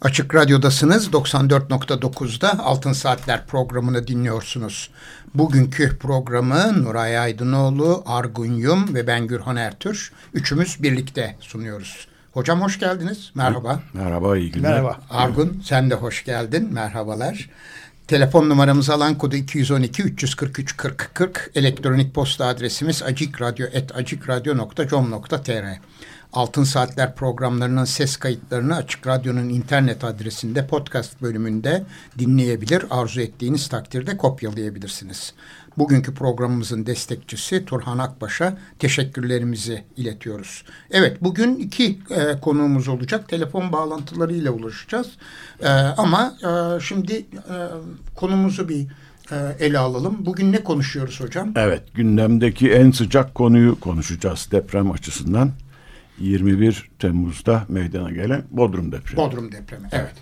Açık Radyo'dasınız. 94.9'da Altın Saatler programını dinliyorsunuz. Bugünkü programı Nuray Aydınoğlu, Argun Yum ve ben Gürhan Ertür. Üçümüz birlikte sunuyoruz. Hocam hoş geldiniz. Merhaba. Merhaba, iyi günler. Merhaba. Argun sen de hoş geldin. Merhabalar. Telefon numaramız alan kodu 212 343 40 40. Elektronik posta adresimiz acikradyo.com.tr Altın Saatler programlarının ses kayıtlarını Açık Radyo'nun internet adresinde podcast bölümünde dinleyebilir. Arzu ettiğiniz takdirde kopyalayabilirsiniz. Bugünkü programımızın destekçisi Turhan Akbaş'a teşekkürlerimizi iletiyoruz. Evet bugün iki e, konuğumuz olacak. Telefon bağlantılarıyla ulaşacağız. E, ama e, şimdi e, konumuzu bir e, ele alalım. Bugün ne konuşuyoruz hocam? Evet gündemdeki en sıcak konuyu konuşacağız deprem açısından. 21 Temmuz'da meydana gelen Bodrum depremi. Bodrum depremi, evet.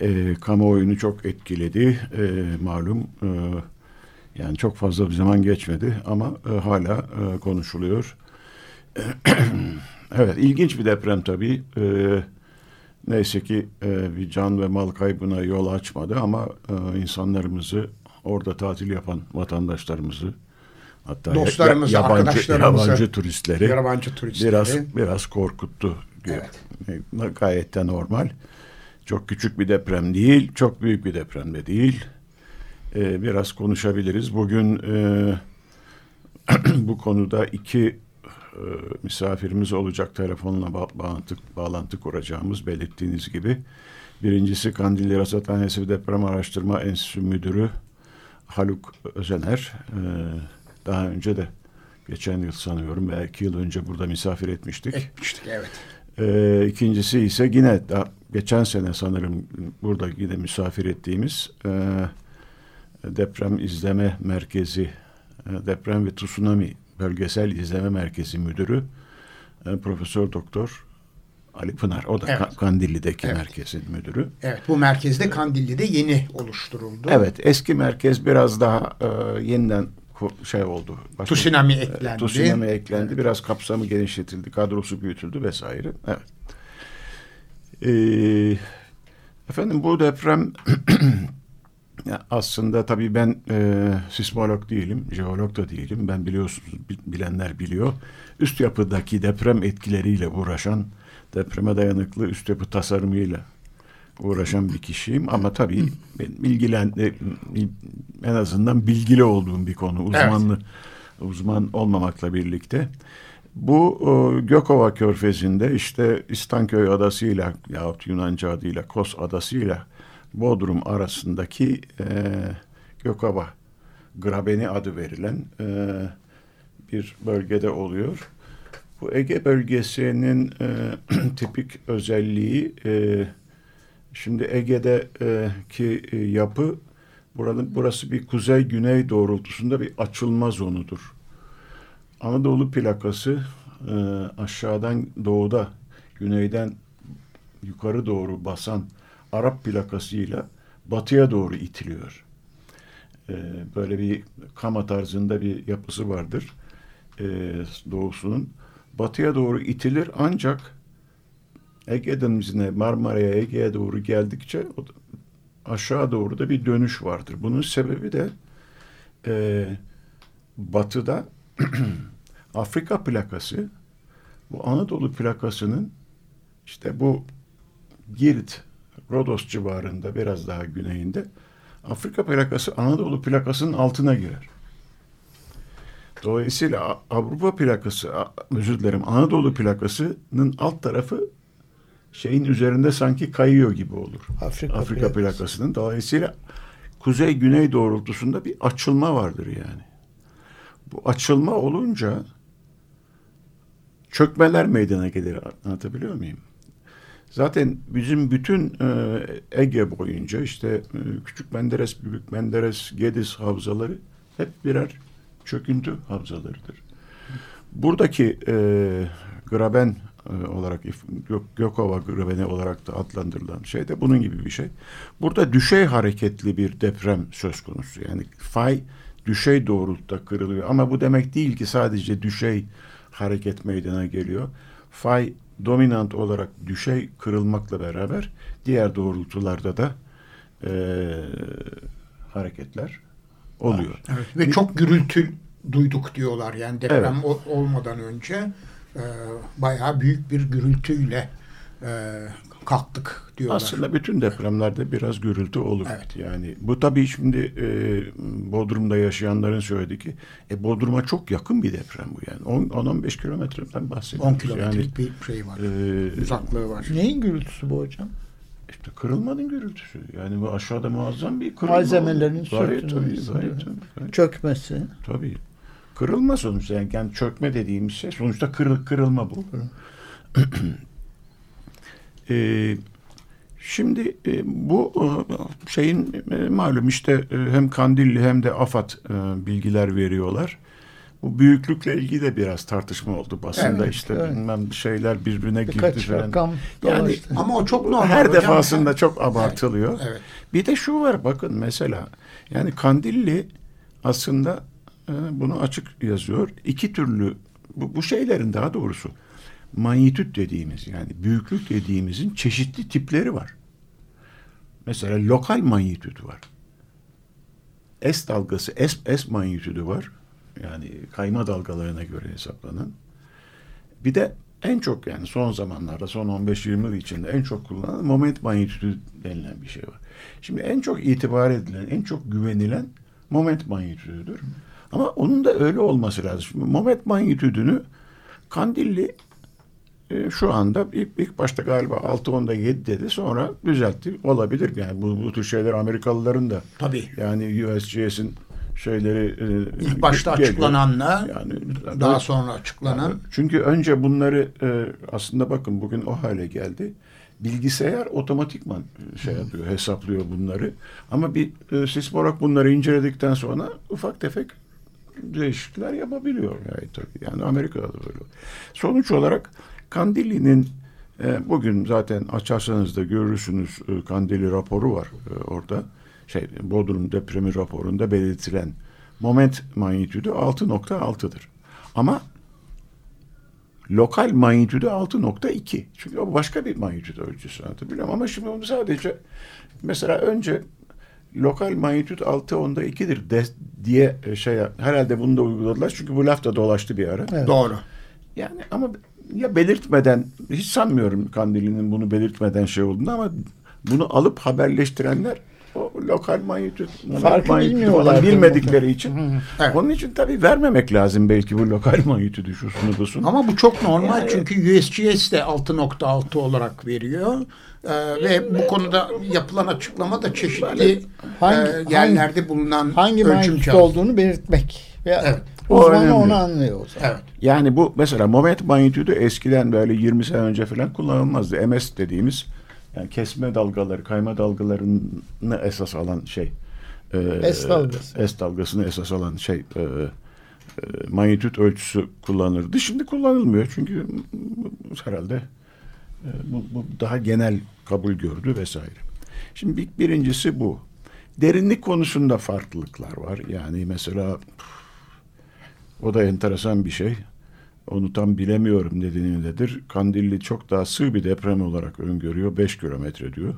E, kamuoyunu çok etkiledi. E, malum e, yani çok fazla bir zaman geçmedi ama e, hala e, konuşuluyor. evet, ilginç bir deprem tabii. E, neyse ki e, bir can ve mal kaybına yol açmadı ama e, insanlarımızı orada tatil yapan vatandaşlarımızı Hatta dostlarımızı, yabancı, arkadaşlarımızı, yabancı turistleri, yabancı turistleri biraz biraz korkuttu. Evet. Gayet de normal. Çok küçük bir deprem değil, çok büyük bir deprem de değil. Ee, biraz konuşabiliriz. Bugün e, bu konuda iki e, misafirimiz olacak telefonla ba bağlantı, bağlantı kuracağımız belirttiğiniz gibi. Birincisi Kandilli Rasathanesi Deprem Araştırma Enstitüsü Müdürü Haluk Özener. Ee, daha önce de geçen yıl sanıyorum belki yıl önce burada misafir etmiştik. Etmiştik evet. Ee, ikincisi ise yine daha geçen sene sanırım burada yine misafir ettiğimiz e, deprem izleme merkezi e, deprem ve tsunami bölgesel izleme merkezi müdürü e, Profesör Doktor Ali Pınar. O da evet. Kandilli'deki evet. merkezin müdürü. Evet bu merkezde Kandilli'de yeni oluşturuldu. Evet eski merkez biraz daha e, yeniden şey oldu. Başka, tsunami eklendi. Tsunami eklendi. Biraz kapsamı genişletildi. Kadrosu büyütüldü vesaire. Evet. Ee, efendim bu deprem aslında tabii ben e, sismolog değilim, jeolog da değilim. Ben biliyorsunuz bilenler biliyor. Üst yapıdaki deprem etkileriyle uğraşan, depreme dayanıklı üst yapı tasarımıyla uğraşan bir kişiyim ama tabii ben ilgilen en azından bilgili olduğum bir konu uzmanlı evet. uzman olmamakla birlikte bu e, Gökova Körfezi'nde işte İstanköy Adası'yla yahut Yunanca adıyla Kos Adası'yla Bodrum arasındaki e, Gökova Grabeni adı verilen e, bir bölgede oluyor. Bu Ege bölgesinin e, tipik özelliği e, Şimdi Ege'de e, e, yapı buranın burası bir kuzey güney doğrultusunda bir açılma zonudur. Anadolu plakası e, aşağıdan doğuda güneyden yukarı doğru basan Arap plakasıyla batıya doğru itiliyor. E, böyle bir kama tarzında bir yapısı vardır e, doğusunun. Batıya doğru itilir ancak Ege Denizi'ne Marmara'ya Ege'ye doğru geldikçe aşağı doğru da bir dönüş vardır. Bunun sebebi de e, batıda Afrika plakası bu Anadolu plakasının işte bu Girit Rodos civarında biraz daha güneyinde Afrika plakası Anadolu plakasının altına girer. Dolayısıyla Avrupa plakası, özür dilerim Anadolu plakasının alt tarafı şeyin üzerinde sanki kayıyor gibi olur. Afrika, Afrika plakasının. Dolayısıyla kuzey güney doğrultusunda bir açılma vardır yani. Bu açılma olunca çökmeler meydana gelir. Anlatabiliyor muyum? Zaten bizim bütün e, Ege boyunca işte e, Küçük Menderes, Büyük Menderes, Gediz havzaları hep birer çöküntü havzalarıdır. buradaki e, graben e, olarak Gökova grabeni olarak da adlandırılan şey de bunun gibi bir şey. Burada düşey hareketli bir deprem söz konusu. Yani fay düşey doğrultuda kırılıyor. Ama bu demek değil ki sadece düşey hareket meydana geliyor. Fay dominant olarak düşey kırılmakla beraber diğer doğrultularda da e, hareketler oluyor. Evet, ve çok gürültü duyduk diyorlar. Yani deprem evet. olmadan önce e, bayağı büyük bir gürültüyle e, kalktık diyorlar. Aslında bütün depremlerde biraz gürültü olur. Evet. Yani bu tabii şimdi e, Bodrum'da yaşayanların söylediği ki e, Bodrum'a çok yakın bir deprem bu yani. 10-15 kilometreden bahsediyoruz. 10 kilometrelik yani, bir şey var. E, Uzaklığı var. Neyin gürültüsü bu hocam? İşte kırılmanın gürültüsü. Yani bu aşağıda muazzam bir kırılma. Malzemelerin sürtünmesi. Çökmesi. Tabii. Kırılma sonuçta. Yani, yani çökme dediğimiz şey sonuçta kırıl, kırılma bu. ee, şimdi e, bu e, şeyin e, malum işte e, hem Kandilli hem de AFAD e, bilgiler veriyorlar. Bu büyüklükle ilgili de biraz tartışma oldu basında evet, işte evet. bilmem şeyler birbirine Birkaç girdi falan. Rakam yani ama o çok normal. Her hocam. defasında çok abartılıyor. Evet, evet. Bir de şu var bakın mesela yani Kandilli aslında e, bunu açık yazıyor. İki türlü bu, bu şeylerin daha doğrusu manyetüt dediğimiz yani büyüklük dediğimizin çeşitli tipleri var. Mesela lokal manyetüt var. S dalgası, S, S manyetüdü var. Yani kayma dalgalarına göre hesaplanan. Bir de en çok yani son zamanlarda son 15-20 yıl içinde en çok kullanılan moment manyetüdü denilen bir şey var. Şimdi en çok itibar edilen, en çok güvenilen moment manyetüdüdür. Ama onun da öyle olması lazım. Şimdi moment manyetüdünü Kandilli e, şu anda ilk, ilk başta galiba 6-10'da 7 dedi sonra düzeltti. Olabilir yani bu, bu tür şeyler Amerikalıların da. Tabii. Yani USGS'in şeyleri e, ilk başta geliyor. açıklananla yani daha sonra açıklanan. Yani, çünkü önce bunları e, aslında bakın bugün o hale geldi. Bilgisayar otomatikman e, şey yapıyor, hesaplıyor bunları. Ama bir e, sismolog bunları inceledikten sonra ufak tefek değişiklikler yapabiliyor. Yani, tabii. yani Amerika'da da böyle. Sonuç olarak Kandili'nin e, bugün zaten açarsanız da görürsünüz e, Kandili raporu var e, orada. Şey, Bodrum depremi raporunda belirtilen moment manyetüdü 6.6'dır. Ama lokal manyetüdü 6.2. Çünkü o başka bir manyetüdü ölçüsü anlatabiliyor Ama şimdi onu sadece mesela önce lokal manyetüt 6 onda 2'dir de, diye e, şey herhalde bunu da uyguladılar. Çünkü bu laf da dolaştı bir ara. Evet. Doğru. Yani ama ya belirtmeden hiç sanmıyorum Kandili'nin bunu belirtmeden şey olduğunu ama bunu alıp haberleştirenler o lokal manyetüt, manyetüt falan bilmedikleri için. evet. Onun için tabii vermemek lazım belki bu lokal manyetüdü şusunu busunu. Ama bu çok normal yani, çünkü USGS de 6.6 olarak veriyor. Ee, ve bu konuda yapılan açıklama da çeşitli e, hangi, e, yerlerde bulunan hangi manyetüt olduğunu belirtmek. Veya evet. O zaman önemli. onu anlıyor. Evet. Yani bu mesela moment manyetüdü eskiden böyle 20 sene önce falan kullanılmazdı. MS dediğimiz yani kesme dalgaları, kayma dalgalarını esas alan şey. E, S dalgası. S dalgasını esas alan şey e, e, manyetüt ölçüsü kullanırdı. Şimdi kullanılmıyor çünkü herhalde bu, bu daha genel kabul gördü vesaire. Şimdi bir, birincisi bu. Derinlik konusunda farklılıklar var. Yani mesela o da enteresan bir şey. Onu tam bilemiyorum nedeni nedir. Kandilli çok daha sığ bir deprem olarak öngörüyor. 5 kilometre diyor.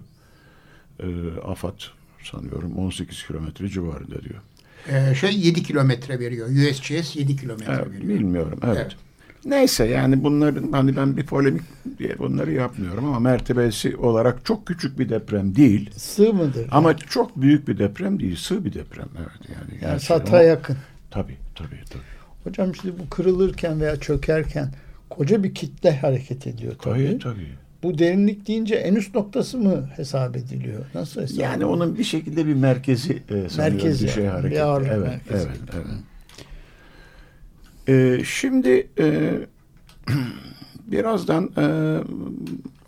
E, AFAD sanıyorum 18 kilometre civarında diyor. Ee, şey 7 kilometre veriyor. USGS 7 kilometre evet, veriyor. Bilmiyorum evet. evet. Neyse yani bunların hani ben bir polemik diye bunları yapmıyorum ama mertebesi olarak çok küçük bir deprem değil. Sığ mıdır? Ama yani? çok büyük bir deprem değil. Sığ bir deprem evet yani. Yani Sat'a yakın. Tabii tabii tabii. Hocam şimdi bu kırılırken veya çökerken koca bir kitle hareket ediyor tabii. Tabii tabii. Bu derinlik deyince en üst noktası mı hesap ediliyor? Nasıl hesap Yani ediliyor? onun bir şekilde bir merkezi e, merkezi, bir şey hareket. Bir ağırlık evet, merkezi. Evet, evet. Ee, şimdi e, birazdan e,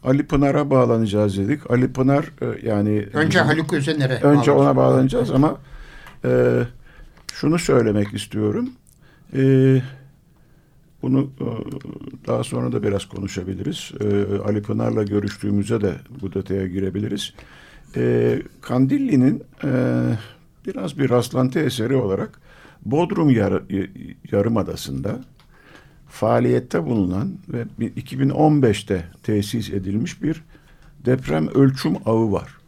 Ali Pınar'a bağlanacağız dedik. Ali Pınar e, yani önce Haluk Özener'e önce ona bağlanacağız ama e, şunu söylemek istiyorum. E, bunu e, daha sonra da biraz konuşabiliriz. E, Ali Pınar'la görüştüğümüzde de bu detaya girebiliriz. E, Kandilli'nin e, biraz bir rastlantı eseri olarak Bodrum Yar Yarımadası'nda faaliyette bulunan ve 2015'te tesis edilmiş bir deprem ölçüm ağı var.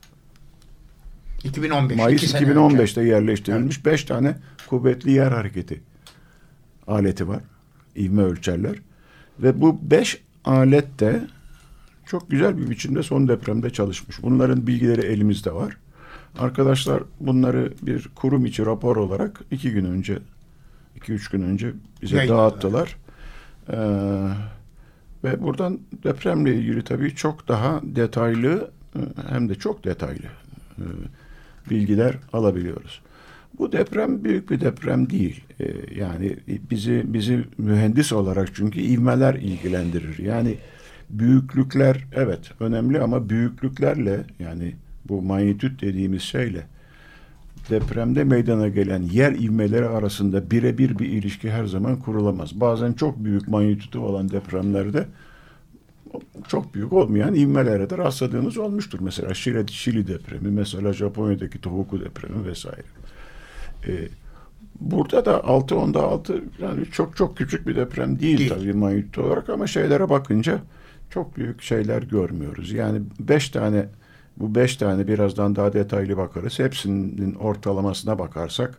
2015. Mayıs 2015'te yerleştirilmiş 5 evet. tane kuvvetli yer hareketi aleti var. İvme ölçerler. Ve bu 5 alet de çok güzel bir biçimde son depremde çalışmış. Bunların bilgileri elimizde var. Arkadaşlar bunları bir kurum içi rapor olarak iki gün önce, iki üç gün önce bize Yayınladılar. dağıttılar. Ee, ve buradan depremle ilgili tabii çok daha detaylı e, hem de çok detaylı e, bilgiler alabiliyoruz. Bu deprem büyük bir deprem değil. Ee, yani bizi bizi mühendis olarak çünkü ivmeler ilgilendirir. Yani büyüklükler evet önemli ama büyüklüklerle yani bu manyetüt dediğimiz şeyle depremde meydana gelen yer ivmeleri arasında birebir bir ilişki her zaman kurulamaz. Bazen çok büyük manyetütü olan depremlerde çok büyük olmayan ivmelere de rastladığımız olmuştur. Mesela Şili, Şili depremi, mesela Japonya'daki Tohoku depremi vesaire. Ee, burada da 6.10'da 6 yani çok çok küçük bir deprem değil, değil. tabii manyetüt olarak ama şeylere bakınca çok büyük şeyler görmüyoruz. Yani beş tane bu beş tane birazdan daha detaylı bakarız. Hepsinin ortalamasına bakarsak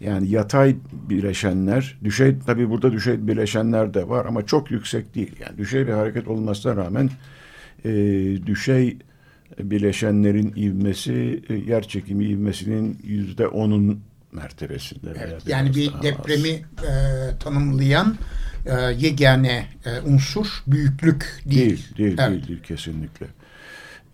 yani yatay bileşenler, düşey tabii burada düşey bileşenler de var ama çok yüksek değil. Yani düşey bir hareket olmasına rağmen e, düşey bileşenlerin ivmesi e, yer çekimi ivmesinin yüzde onun mertebesinde. Evet, yani bir depremi e, tanımlayan e, yegane e, unsur büyüklük değil. Değil, değil, evet. değil, değil kesinlikle.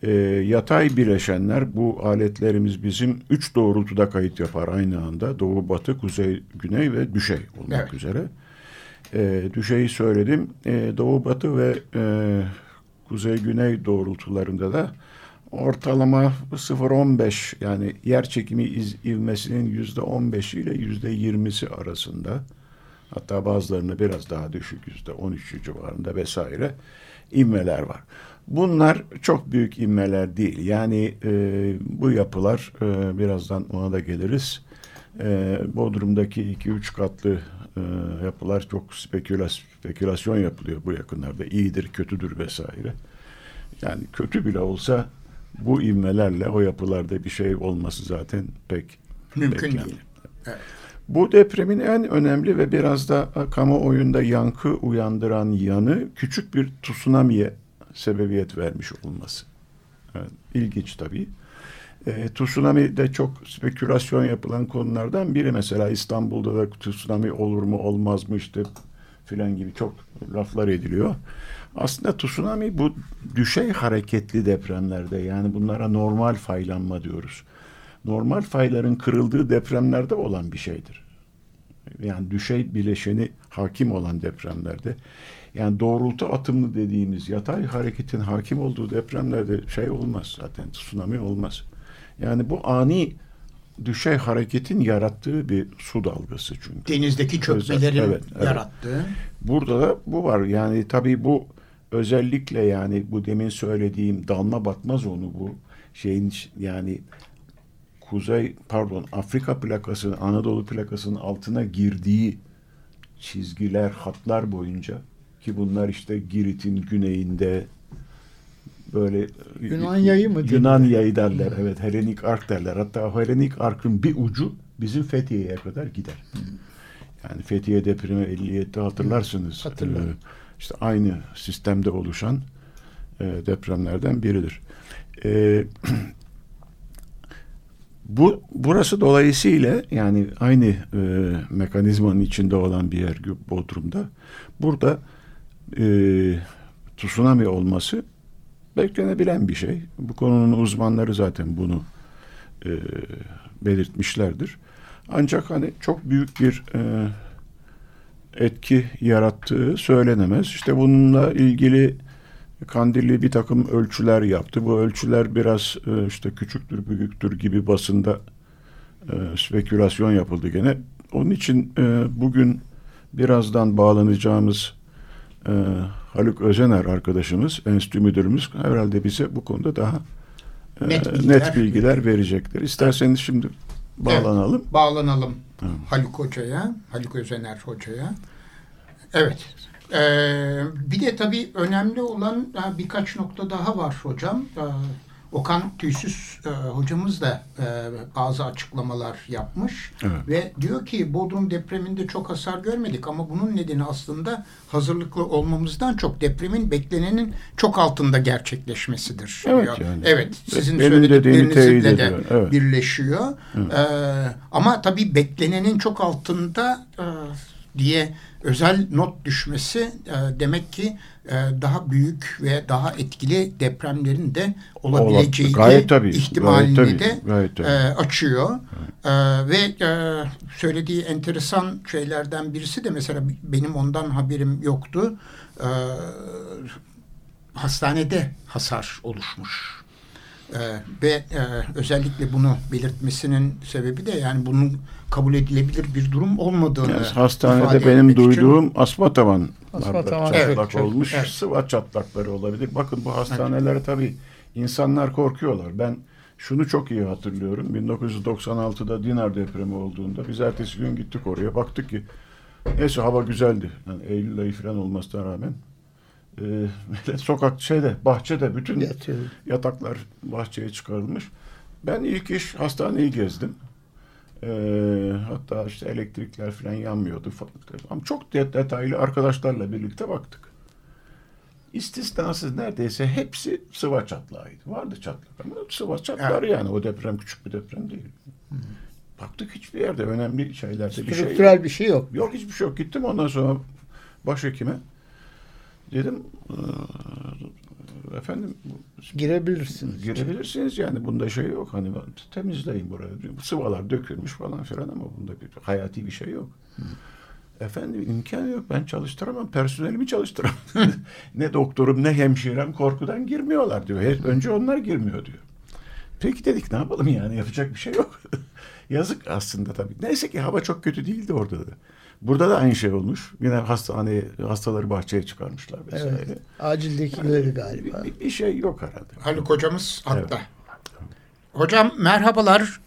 E, yatay bileşenler bu aletlerimiz bizim üç doğrultuda kayıt yapar aynı anda. Doğu, batı, kuzey, güney ve düşey olmak evet. üzere. E, düşeyi söyledim. E, doğu, batı ve e, kuzey, güney doğrultularında da ortalama 0.15 yani yer çekimi iz, ivmesinin yüzde 15 ile yüzde 20'si arasında hatta bazılarında biraz daha düşük yüzde 13 civarında vesaire ivmeler var. Bunlar çok büyük inmeler değil. Yani e, bu yapılar e, birazdan ona da geliriz. E, Bodrum'daki iki üç katlı e, yapılar çok spekülas, spekülasyon yapılıyor bu yakınlarda. İyidir, kötüdür vesaire. Yani kötü bile olsa bu ivmelerle o yapılarda bir şey olması zaten pek mümkün değil. Evet. Bu depremin en önemli ve biraz da kamuoyunda yankı uyandıran yanı küçük bir tsunami'ye sebebiyet vermiş olması. Evet, ilginç tabii. E, tsunami de çok spekülasyon yapılan konulardan biri. Mesela İstanbul'da da tsunami olur mu olmaz mı işte filan gibi çok laflar ediliyor. Aslında tsunami bu düşey hareketli depremlerde yani bunlara normal faylanma diyoruz. Normal fayların kırıldığı depremlerde olan bir şeydir. Yani düşey bileşeni hakim olan depremlerde yani doğrultu atımlı dediğimiz yatay hareketin hakim olduğu depremlerde şey olmaz zaten tsunami olmaz. Yani bu ani düşey hareketin yarattığı bir su dalgası çünkü. Denizdeki çökmelerin evet, evet. yarattığı. Burada da bu var. Yani tabii bu özellikle yani bu demin söylediğim dalma batmaz onu bu şeyin yani Kuzey pardon Afrika plakasının Anadolu plakasının altına girdiği çizgiler hatlar boyunca ki bunlar işte Girit'in güneyinde böyle Yunan yayı mı? Yunan yayı derler. Evet Helenik Ark derler. Hatta Helenik Ark'ın bir ucu bizim Fethiye'ye kadar gider. Yani Fethiye depremi 57'de hatırlarsınız. Hatırlarım. Ee, işte aynı sistemde oluşan e, depremlerden biridir. E, bu burası dolayısıyla yani aynı e, mekanizmanın içinde olan bir yer Bodrum'da. Burada e, tsunami olması beklenebilen bir şey. Bu konunun uzmanları zaten bunu e, belirtmişlerdir. Ancak hani çok büyük bir e, etki yarattığı söylenemez. İşte bununla ilgili Kandilli bir takım ölçüler yaptı. Bu ölçüler biraz e, işte küçüktür, büyüktür gibi basında e, spekülasyon yapıldı gene. Onun için e, bugün birazdan bağlanacağımız e, Haluk Özener arkadaşımız, enstitü müdürümüz herhalde bize bu konuda daha e, Net net, bilgiler. bilgiler. verecektir. İsterseniz şimdi bağlanalım. Evet, bağlanalım Haluk Hoca'ya, Haluk Özener Hoca'ya. Evet. Ee, bir de tabii önemli olan e, birkaç nokta daha var hocam. Ee, Okan Tüysüz e, hocamız da e, bazı açıklamalar yapmış Evet. ve diyor ki Bodrum depreminde çok hasar görmedik ama bunun nedeni aslında hazırlıklı olmamızdan çok depremin beklenenin çok altında gerçekleşmesidir. Evet diyor. yani. Evet, sizin Benim söylediklerinizle de ediyor, evet. birleşiyor. Ee, ama tabii beklenenin çok altında e, diye özel not düşmesi e, demek ki e, daha büyük ve daha etkili depremlerin de olabileceği Gayet tabii, ihtimalini gayet tabii, de gayet tabii. e, açıyor. E, ve e, söylediği enteresan şeylerden birisi de mesela benim ondan haberim yoktu. E, hastanede hasar oluşmuş. Ee, ve e, özellikle bunu belirtmesinin sebebi de yani bunun kabul edilebilir bir durum olmadığını Yani hastanede benim etmek için- duyduğum asma tavan çatlak çok- olmuş. evet. Sıva çatlakları olabilir. Bakın bu hastanelere tabii insanlar korkuyorlar. Ben şunu çok iyi hatırlıyorum. 1996'da Dinar depremi olduğunda biz ertesi gün gittik oraya. Baktık ki neyse hava güzeldi. Yani Eylül ayı falan olmasına rağmen e, millet sokak şeyde bahçede bütün Yatıyor. yataklar bahçeye çıkarılmış. Ben ilk iş hastaneyi gezdim. Ee, hatta işte elektrikler falan yanmıyordu. falan. Ama çok de- detaylı arkadaşlarla birlikte baktık. İstisnasız neredeyse hepsi sıva çatlağıydı. Vardı çatlak ama sıva çatlar Evet. yani. O deprem küçük bir deprem değil. Baktık hiçbir yerde önemli şeylerde bir şey yok. Bir şey yok. Yok hiçbir şey yok. Gittim ondan sonra başhekime. Dedim "Ee, efendim Girebilirsiniz. girebilirsiniz yani bunda şey yok. Hani temizleyin burayı. Bu Sıvalar dökülmüş falan filan ama bunda bir hayati bir şey yok. Efendim imkan yok. Ben çalıştıramam. Personelimi çalıştıramam. ne doktorum ne hemşirem korkudan girmiyorlar diyor. Her, önce onlar girmiyor diyor. Peki dedik ne yapalım yani yapacak bir şey yok. Yazık aslında tabii. Neyse ki hava çok kötü değildi orada da. Burada da aynı şey olmuş. Yine hastaneye hastaları bahçeye çıkarmışlar vesaire. Evet. Acildekileri galiba. bir- bir şey yok herhalde. Haluk hocamız hatta. Hocam merhabalar.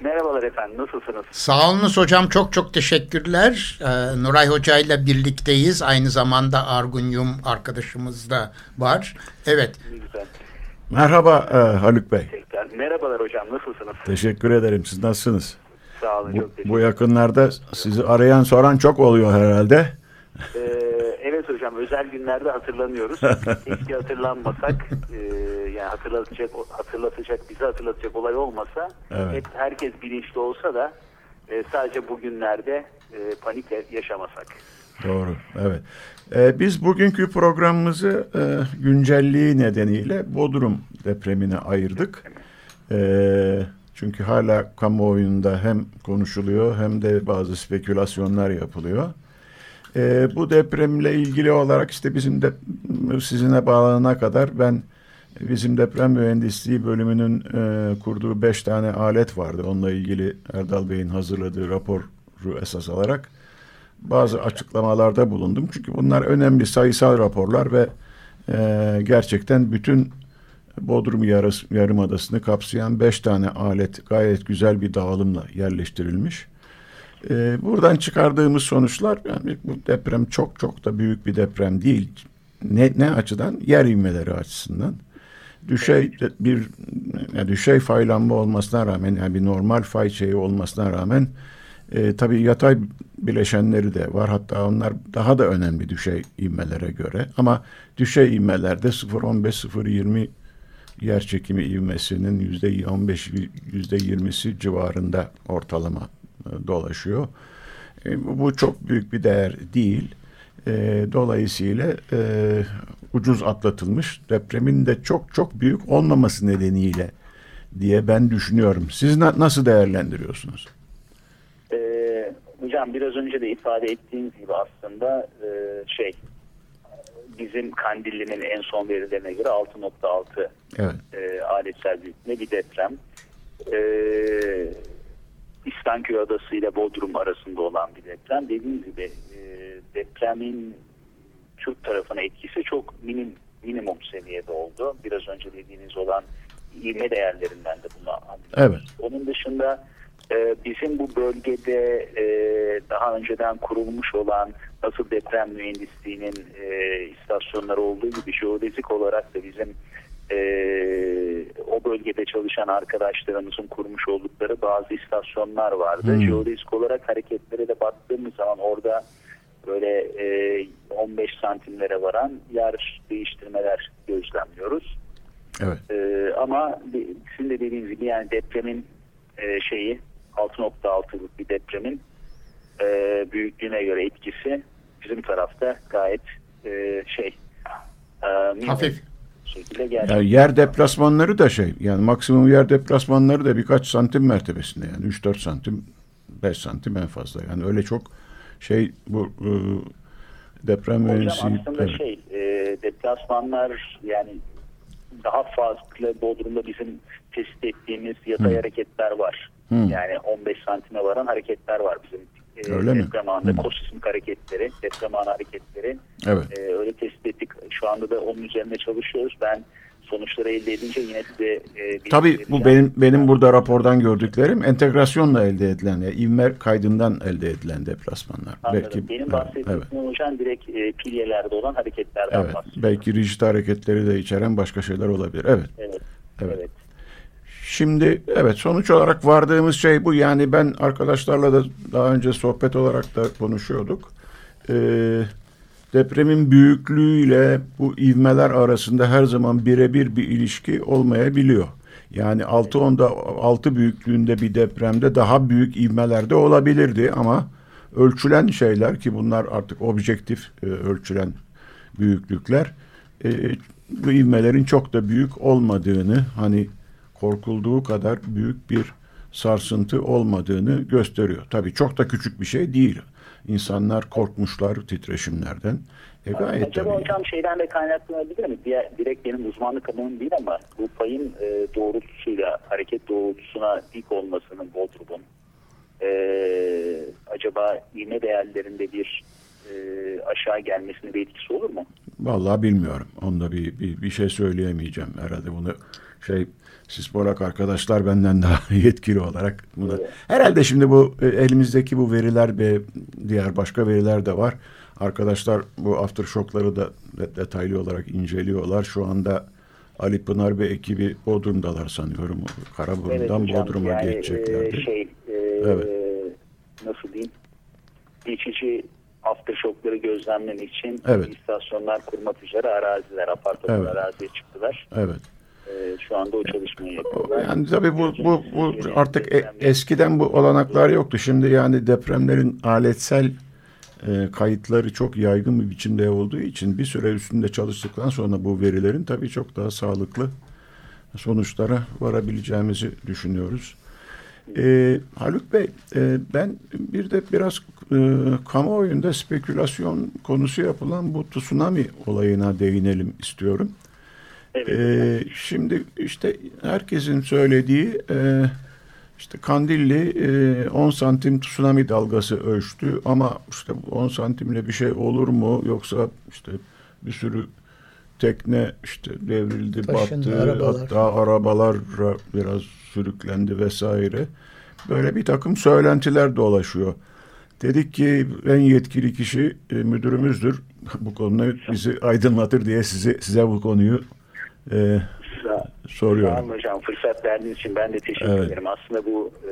Merhabalar efendim, nasılsınız? Sağolunuz hocam çok çok teşekkürler. Ee, Nuray Hoca ile birlikteyiz. Aynı zamanda Argun Yum arkadaşımız da var. Evet. Ne güzel. Merhaba e, Haluk Bey. Merhabalar hocam, nasılsınız? Teşekkür ederim. Siz nasılsınız? Sağ olun, Bu, çok bu yakınlarda sizi arayan soran çok oluyor herhalde. Ee, evet hocam, özel günlerde hatırlanıyoruz. Keşke hatırlanmasak, e, yani hatırlatacak, hatırlatacak, bizi hatırlatacak olay olmasa, Evet. hep herkes bilinçli olsa da e, sadece bugünlerde e, panik yaşamasak. Doğru, evet. E, biz bugünkü programımızı e, güncelliği nedeniyle Bodrum depremine ayırdık. E, çünkü hala kamuoyunda hem konuşuluyor hem de bazı spekülasyonlar yapılıyor. E, bu depremle ilgili olarak işte bizim de sizinle bağlanana kadar ben bizim deprem mühendisliği bölümünün e, kurduğu beş tane alet vardı. Onunla ilgili Erdal Bey'in hazırladığı raporu esas alarak bazı açıklamalarda bulundum. Çünkü bunlar önemli sayısal raporlar ve e, gerçekten bütün Bodrum Yarımadası'nı kapsayan beş tane alet gayet güzel bir dağılımla yerleştirilmiş. E, buradan çıkardığımız sonuçlar yani bu deprem çok çok da büyük bir deprem değil. Ne, ne açıdan? Yer ivmeleri açısından. Düşey bir yani düşey faylanma olmasına rağmen yani bir normal fay şeyi olmasına rağmen e, tabii yatay bileşenleri de var. Hatta onlar daha da önemli düşey ivmelere göre. Ama düşey ivmelerde 0.15 0.20 yer çekimi ivmesinin yüzde 15 yüzde 20'si civarında ortalama e, dolaşıyor. E, bu- çok büyük bir değer değil. E, dolayısıyla ucuz atlatılmış depremin de çok çok büyük olmaması nedeniyle diye ben düşünüyorum. Siz na- nasıl değerlendiriyorsunuz? Ee, hocam biraz önce de ifade ettiğiniz gibi aslında e, şey bizim Kandilli'nin en son verilerine göre 6.6 Evet. e, aletsel büyüklüğünde bir deprem. E, İstanköy Adası ile Bodrum arasında olan bir deprem. Dediğiniz gibi e, depremin Türk tarafına etkisi çok minim, minimum seviyede oldu. Biraz önce dediğiniz olan ivme değerlerinden de bunu anlıyoruz. Evet. Onun dışında bizim bu bölgede e, daha önceden kurulmuş olan nasıl deprem mühendisliğinin e, istasyonları olduğu gibi jeodezik olarak da bizim e, o bölgede çalışan arkadaşlarımızın kurmuş oldukları bazı istasyonlar vardı. Hmm. Jeodezik olarak hareketlere de baktığımız zaman orada böyle e, 15 santimlere varan yer değiştirmeler gözlemliyoruz. Evet. Ee, ama sizin de dediğiniz gibi yani depremin şeyi 6.6'lık bir depremin e, büyüklüğüne göre etkisi bizim tarafta gayet e, şey e, Hafif. şekilde geldi. Yani yer deplasmanları da şey yani maksimum yer deplasmanları da birkaç santim mertebesinde yani 3-4 santim 5 santim en fazla yani öyle çok şey bu e, deprem Hocam mühendisliği aslında evet. şey e, deplasmanlar yani daha farklı Bodrum'da bizim tespit ettiğimiz yatay Hı. hareketler var. Hı. Yani 15 santime varan hareketler var bizim e, Öyle mi? deprem anında Hı. kosismik hareketleri, deprem anı hareketleri evet. e, öyle tespit ettik. Şu anda da onun üzerine çalışıyoruz. Ben sonuçları elde edince yine size e, Tabii bu benim benim burada rapordan gördüklerim entegrasyonla elde edilen yani ivme kaydından elde edilen deplasmanlar. Anladım. Benim evet, bahsettiğim evet. hocam direkt e, pilyelerde olan hareketlerden Evet. bahsediyorum. Belki rigid hareketleri de içeren başka şeyler olabilir. Evet. Evet. Evet. evet. Şimdi evet sonuç olarak vardığımız şey bu. Yani ben arkadaşlarla da daha önce sohbet olarak da konuşuyorduk. Ee, depremin büyüklüğüyle bu ivmeler arasında her zaman birebir bir ilişki olmayabiliyor. Yani 6-10'da 6 büyüklüğünde bir depremde daha büyük ivmeler de olabilirdi ama ölçülen şeyler ki bunlar artık objektif e, ölçülen büyüklükler e, bu ivmelerin çok da büyük olmadığını hani korkulduğu kadar büyük bir sarsıntı olmadığını gösteriyor. Tabii çok da küçük bir şey değil. İnsanlar korkmuşlar titreşimlerden. E gayet Acaba tabii. hocam şeyden de kaynaklanabilir mi? Diğer, direkt benim uzmanlık alanım değil ama bu payın e, doğrultusuyla hareket doğrultusuna dik olmasının Bodrum'un e, acaba iğne değerlerinde bir e, aşağı gelmesine bir etkisi olur mu? Vallahi bilmiyorum. Onda bir, bir, bir şey söyleyemeyeceğim. Herhalde bunu şey sismolog arkadaşlar benden daha yetkili olarak buna. Herhalde şimdi bu e, elimizdeki bu veriler ve diğer başka veriler de var. Arkadaşlar bu aftershokları da de- detaylı olarak inceliyorlar. Şu anda Ali Pınar ve ekibi Bodrum'dalar sanıyorum. Karaburun'dan hocam, Bodrum'a yani, geçeceklerdi. e, şey, e, Evet. nasıl diyeyim? Geçici aftershokları gözlemlemek için Evet. istasyonlar kurmak üzere araziler, apartman Evet. araziye çıktılar. Evet. E, şu anda o çalışmayı yapıyorlar. Yani tabii bu, bu, bu artık e- eskiden bu olanaklar yoktu. Şimdi yani depremlerin aletsel e, kayıtları çok yaygın bir biçimde olduğu için bir süre üstünde çalıştıktan sonra bu verilerin tabii çok daha sağlıklı sonuçlara varabileceğimizi düşünüyoruz. E, Haluk Bey, e, ben bir de biraz e, kamuoyunda spekülasyon konusu yapılan bu tsunami olayına değinelim istiyorum. Evet. Ee, şimdi işte herkesin söylediği e, işte Kandilli e, 10 santim tsunami dalgası ölçtü ama işte bu 10 santimle bir şey olur mu yoksa işte bir sürü tekne işte devrildi Taşındı, battı arabalar. hatta arabalar biraz sürüklendi vesaire böyle bir takım söylentiler dolaşıyor. Dedik ki en yetkili kişi e, müdürümüzdür. Bu konuda bizi aydınlatır diye size size bu konuyu e, Sağ- soruyorum. Sağ olun hocam. Fırsat verdiğiniz için ben de teşekkür Evet. ederim. Aslında bu e,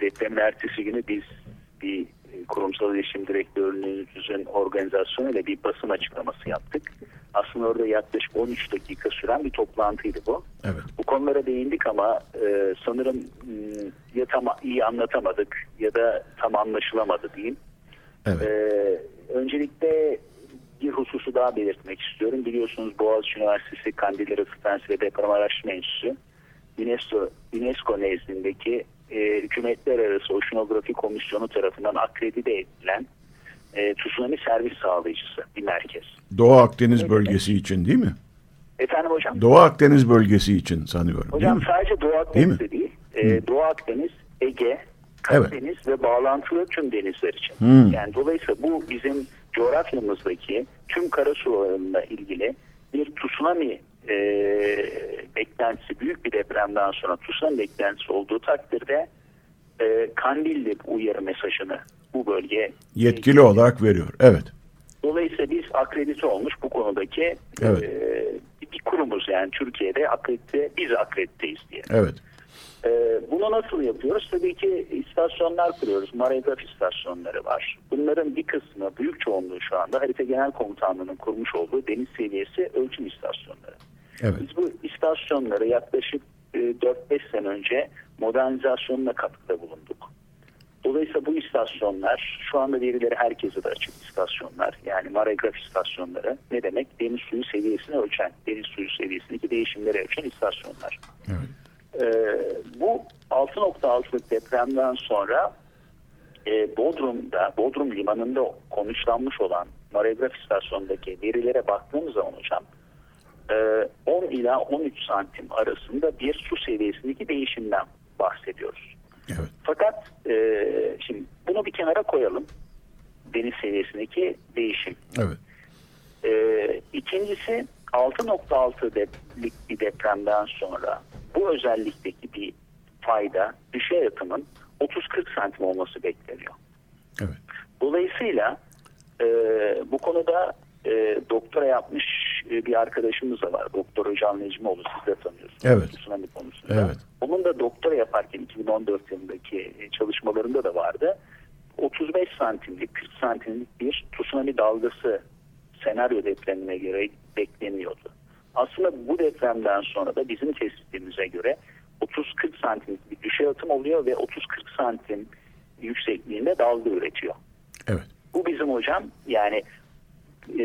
depremin ertesi günü biz bir e, kurumsal iletişim direktörlüğümüzün organizasyonuyla bir basın açıklaması yaptık. Aslında orada yaklaşık 13 dakika süren bir toplantıydı bu. Evet. Bu konulara değindik ama e, sanırım ya tam iyi anlatamadık ya da tam anlaşılamadı diyeyim. Evet. Ee, öncelikle bir hususu daha belirtmek istiyorum. Biliyorsunuz Boğaziçi Üniversitesi Kandilli Resistansi ve Deprem Araştırma Enstitüsü UNESCO, UNESCO nezdindeki e, Hükümetler Arası Oşinografi Komisyonu tarafından akredite edilen e, tsunami servis sağlayıcısı bir merkez. Doğu Akdeniz bölgesi için değil mi? Efendim hocam? Doğu Akdeniz bölgesi için sanıyorum Hocam değil mi? sadece Doğu Akdeniz'de değil, e, Doğu Akdeniz, Ege, Karadeniz ve bağlantılı tüm denizler için. Hmm. Yani dolayısıyla bu bizim coğrafyamızdaki tüm karasularında ilgili bir tsunami e, beklentisi büyük bir depremden sonra tsunami beklentisi olduğu takdirde e, Kandilli uyarı mesajını bu bölge yetkili olarak veriyor. Evet. Dolayısıyla biz akredite olmuş bu konudaki Evet. e, bir kurumuz yani Türkiye'de akredite biz akrediteyiz diye. Evet. Ee, bunu nasıl yapıyoruz? Tabii ki istasyonlar kuruyoruz. Maregraf istasyonları var. Bunların bir kısmı, büyük çoğunluğu şu anda Harita Genel Komutanlığı'nın kurmuş olduğu deniz seviyesi ölçüm istasyonları. Evet. Biz bu istasyonları yaklaşık e, 4-5 sene önce modernizasyonuna katkıda bulunduk. Dolayısıyla bu istasyonlar şu anda verileri herkese de açık istasyonlar. Yani maregraf istasyonları ne demek? Deniz suyu seviyesini ölçen, deniz suyu seviyesindeki değişimleri ölçen istasyonlar. Evet. Ee, bu 6.6'lık depremden sonra e, Bodrum'da, Bodrum limanında konuşlanmış olan maregraf istasyonundaki verilere baktığımız zaman hocam e, 10 ila 13 santim arasında bir su seviyesindeki değişimden bahsediyoruz. Evet. Fakat e, şimdi bunu bir kenara koyalım. Deniz seviyesindeki değişim. Evet. Ee, ikincisi 6.6'lik bir depremden sonra bu özellikteki bir fayda düşey atımın 30-40 santim olması bekleniyor. Evet. Dolayısıyla e, bu konuda e, doktora yapmış e, bir arkadaşımız da var. Doktor Hocam Necmoğlu siz de tanıyorsunuz. Evet. Tsunami konusunda. Evet. Onun da doktora yaparken 2014 yılındaki e, çalışmalarında da vardı. 35 santimlik, 40 santimlik bir tsunami dalgası senaryo depremine göre bekleniyordu. Aslında bu depremden sonra da bizim tespitimize göre 30-40 santimlik bir düşey atım oluyor ve 30-40 santim yüksekliğinde dalga üretiyor. Evet. Bu bizim hocam yani e,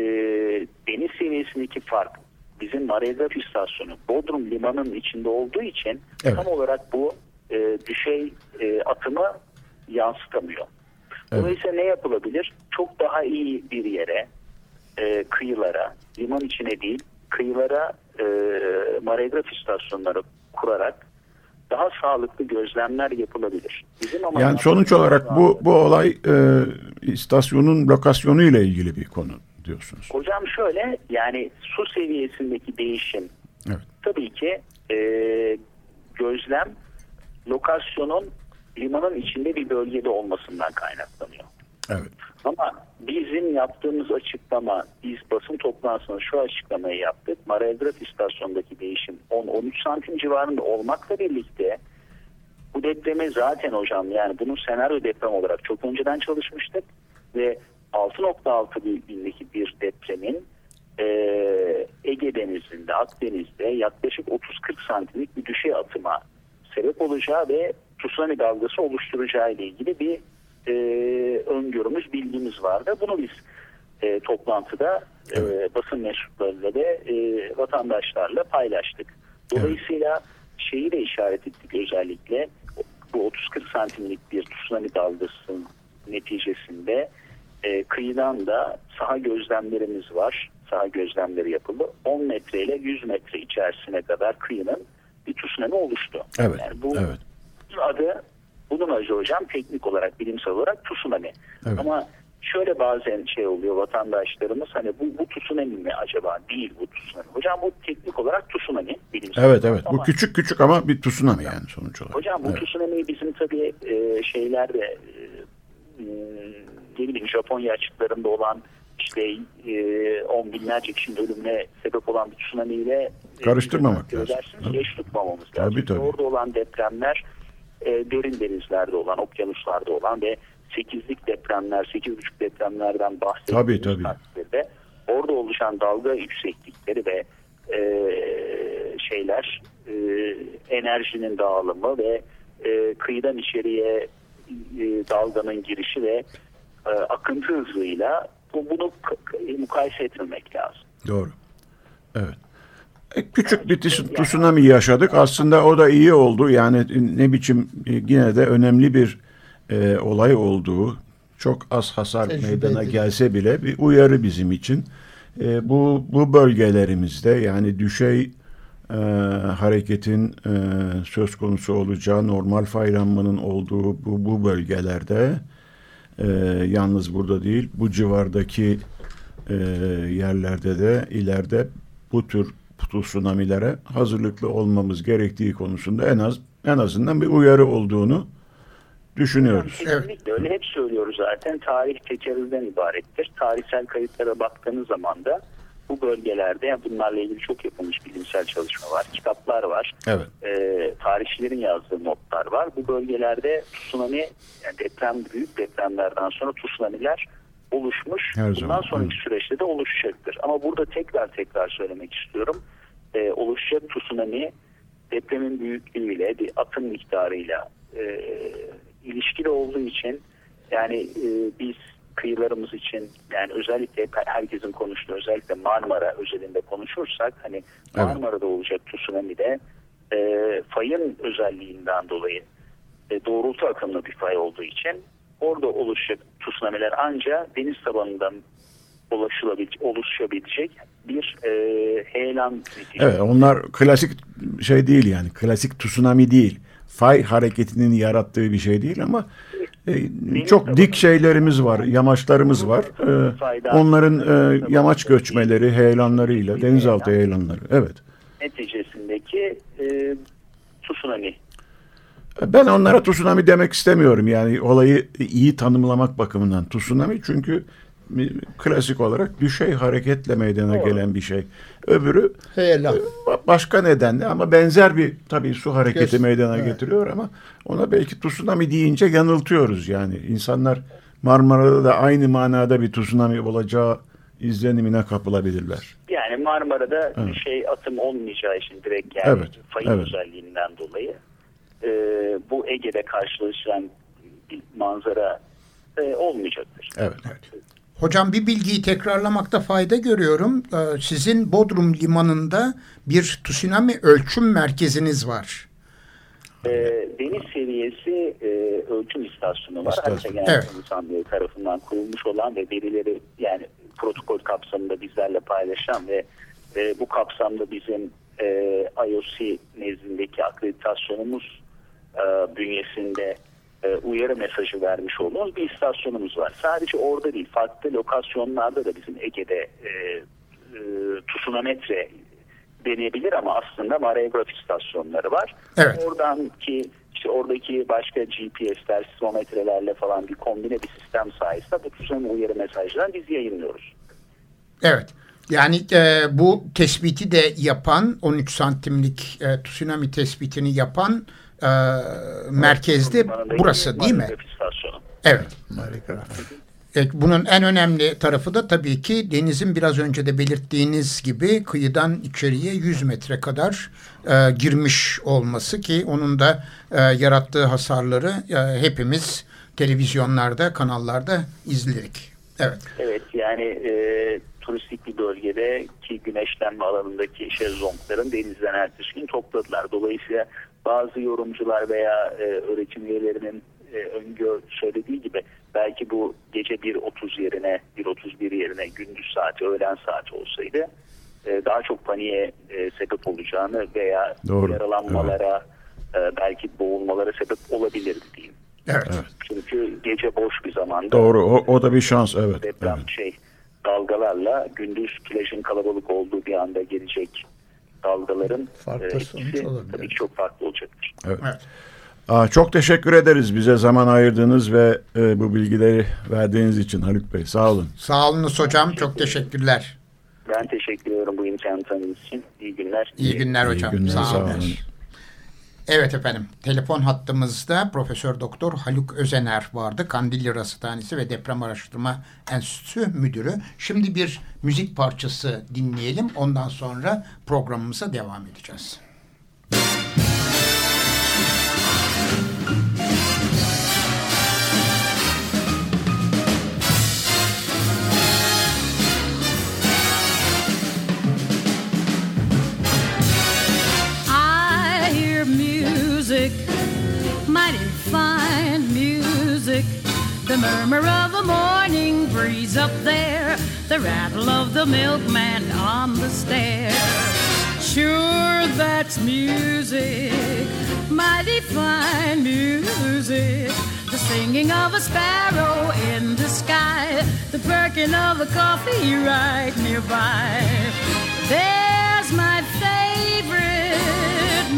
deniz seviyesindeki fark bizim Maregraf istasyonu Bodrum limanının içinde olduğu için Evet. tam olarak bu e, düşey e, atımı yansıtamıyor. Evet. Dolayısıyla ne yapılabilir? Çok daha iyi bir yere, e, kıyılara, liman içine değil, kıyılara e, maregraf istasyonları kurarak daha sağlıklı gözlemler yapılabilir. Bizim ama Yani sonuç olarak bu bu olay e, istasyonun lokasyonu ile ilgili bir konu diyorsunuz. Hocam şöyle yani su seviyesindeki değişim Evet. tabii ki e, gözlem lokasyonun limanın içinde bir bölgede olmasından kaynaklanıyor. Evet. Ama bizim yaptığımız açıklama, biz basın toplantısında şu açıklamayı yaptık. Maregraf istasyondaki değişim 10-13 santim civarında olmakla birlikte bu depremi zaten hocam yani bunun senaryo deprem olarak çok önceden çalışmıştık ve 6.6 büyüklüğündeki bir depremin e, Ege Denizi'nde, Akdeniz'de yaklaşık 30-40 santimlik bir düşey atıma sebep olacağı ve tsunami dalgası oluşturacağı ile ilgili bir e, öngörümüz, bilgimiz vardı. Bunu biz e, toplantıda e, basın mensuplarıyla ve e, vatandaşlarla paylaştık. Dolayısıyla şeyi de işaret ettik özellikle bu 30-40 santimlik bir tsunami dalgasının neticesinde e, kıyıdan da saha gözlemlerimiz var. Saha gözlemleri yapıldı. 10 metre ile 100 metre içerisine kadar kıyının bir tsunami oluştu. Evet. Yani bu Evet. adı bunun adı hocam teknik olarak bilimsel olarak tsunami. Evet. Ama şöyle bazen şey oluyor vatandaşlarımız hani bu, bu tsunami mi acaba? Değil bu tsunami. Hocam bu teknik olarak tsunami bilimsel. Evet evet. Bu Ama- küçük küçük ama bir tsunami yani sonuç olarak. Hocam bu Evet. tsunami bizim tabii e, şeylerde e, m, ne bileyim Japonya açıklarında olan işte e, on binlerce kişinin ölümüne sebep olan bir tsunamiyle e, Karıştırmamak takdir lazım. Tabii. Eş tutmamamız Tabii, lazım. tabii. Orada olan depremler e, derin denizlerde olan, okyanuslarda olan ve 8'lik depremler, 8,5 depremlerden bahsettiğimiz Tabii, orada oluşan dalga yükseklikleri ve e, şeyler e, enerjinin dağılımı ve e, kıyıdan içeriye e, dalganın girişi ve e, akıntı hızıyla bu, bunu mukayese etmemek lazım. Doğru. Evet. E, Küçük bir tsunami yaşadık. Aslında o da iyi oldu. Yani ne biçim e, yine de önemli bir e, olay olduğu çok az hasar Tecrübe meydana edildi. gelse bile bir uyarı bizim için. E, bu bu bölgelerimizde yani düşey e, hareketin e, söz konusu olacağı normal faylanmanın olduğu bu, bu bölgelerde e, yalnız burada değil bu civardaki e, yerlerde de ileride bu tür tsunamilere hazırlıklı olmamız gerektiği konusunda en az en azından bir uyarı olduğunu düşünüyoruz. Kesinlikle öyle hep söylüyoruz zaten. Tarih tekerrürden ibarettir. Tarihsel kayıtlara baktığınız zaman da bu bölgelerde yani bunlarla ilgili çok yapılmış bilimsel çalışma var. Kitaplar var. Evet. E, tarihçilerin yazdığı notlar var. Bu bölgelerde tsunami yani deprem büyük depremlerden sonra tsunamiler oluşmuş. Her Bundan zaman, sonraki evet. süreçte de oluşacaktır. Ama burada tekrar tekrar söylemek istiyorum. E, oluşacak tsunami depremin büyüklüğüyle, bir atım miktarıyla e, ilişkili olduğu için yani e, biz kıyılarımız için yani özellikle herkesin konuştuğu özellikle Marmara özelinde konuşursak hani Evet. Marmara'da olacak tsunami de e, fayın özelliğinden dolayı e, doğrultu akımlı bir fay olduğu için orada oluşacak tsunamiler ancak deniz tabanından ulaşılabilecek, oluşabilecek bir e, heyelan. Evet onlar klasik şey değil yani klasik tsunami değil. Fay hareketinin yarattığı bir şey değil ama e, çok dik şeylerimiz var, yamaçlarımız var. E, onların e, yamaç göçmeleri, heyelanlarıyla, denizaltı heyelanları. Evet. neticesindeki e, tsunami. Ben onlara tsunami demek istemiyorum. Yani olayı iyi tanımlamak bakımından. Tsunami çünkü e, klasik olarak düşey hareketle meydana gelen bir şey. Öbürü Heyelan. Ba- başka nedenle ama benzer bir tabii su hareketi Kes- meydana evet. getiriyor ama ona belki tsunami deyince yanıltıyoruz yani. insanlar Marmara'da da aynı manada bir tsunami olacağı izlenimine kapılabilirler. Yani Marmara'da Evet. bir şey atım olmayacağı için direkt yani Evet, fayın evet. özelliğinden dolayı e, bu Ege'de karşılaşılan bir manzara e, olmayacaktır. Evet. Hocam bir bilgiyi tekrarlamakta fayda görüyorum. Ee, Sizin Bodrum Limanı'nda bir tsunami ölçüm merkeziniz var. E, deniz seviyesi e, ölçüm istasyonu var. İstasyon. Genel Evet. Komutanlığı tarafından kurulmuş olan ve verileri yani protokol kapsamında bizlerle paylaşan ve e, bu kapsamda bizim e, IOC nezdindeki akreditasyonumuz e, bünyesinde e, uyarı mesajı vermiş olduğumuz bir istasyonumuz var. Sadece orada değil, farklı lokasyonlarda da bizim Ege'de e, e, tsunamimetre deneyebilir ama aslında mareograf istasyonları var. Evet. Oradan ki işte oradaki başka GPS'ler, sismometrelerle falan bir kombine bir sistem sayesinde bu tsunami uyarı mesajlarını biz yayınlıyoruz. Evet. Yani e, bu tespiti de yapan 13 santimlik e, tsunami tespitini yapan e, merkezde Limanındaki burası değil mi? Evet. Harika. Evet, bunun en önemli tarafı da tabii ki denizin biraz önce de belirttiğiniz gibi kıyıdan içeriye 100 metre kadar e, girmiş olması ki onun da e, yarattığı hasarları e, hepimiz televizyonlarda, kanallarda izledik. Evet. Evet yani e, turistik bir bölgede ki güneşlenme alanındaki şezlongların denizden ertesi gün topladılar. Dolayısıyla bazı yorumcular veya e, öğretim üyelerinin e, öngör söylediği gibi belki bu gece 1.30 yerine 1.31 yerine gündüz saati öğlen saati olsaydı e, daha çok paniğe e, sebep olacağını veya Doğru, yaralanmalara e, belki boğulmalara sebep olabilirdi diyeyim. Evet. Çünkü gece boş bir zamanda Doğru. O, o da bir şans. Evet. deprem evet. şey dalgalarla gündüz plajın kalabalık olduğu bir anda gelecek dalgaların Farklı e, olabilir. tabii çok farklı olacaktır. Evet. Evet. Aa, çok teşekkür ederiz bize zaman ayırdığınız ve e, bu bilgileri verdiğiniz için Haluk Bey. Sağ olun. Sağ olunuz hocam. Çok teşekkürler. Ben teşekkür ediyorum bu imkanı tanıdığınız için. İyi günler. İyi günler İyi hocam. günler, sağ, sağ olun. Evet efendim. Telefon hattımızda Profesör Doktor Haluk Özener vardı. Kandilli Rasathanesi ve Deprem Araştırma Enstitüsü Müdürü. Şimdi bir müzik parçası dinleyelim. Ondan sonra programımıza devam edeceğiz. The murmur of a morning breeze up there, the rattle of the milkman on the stair. Sure, that's music, mighty fine music. The singing of a sparrow in the sky, the perking of a coffee right nearby. There's my favorite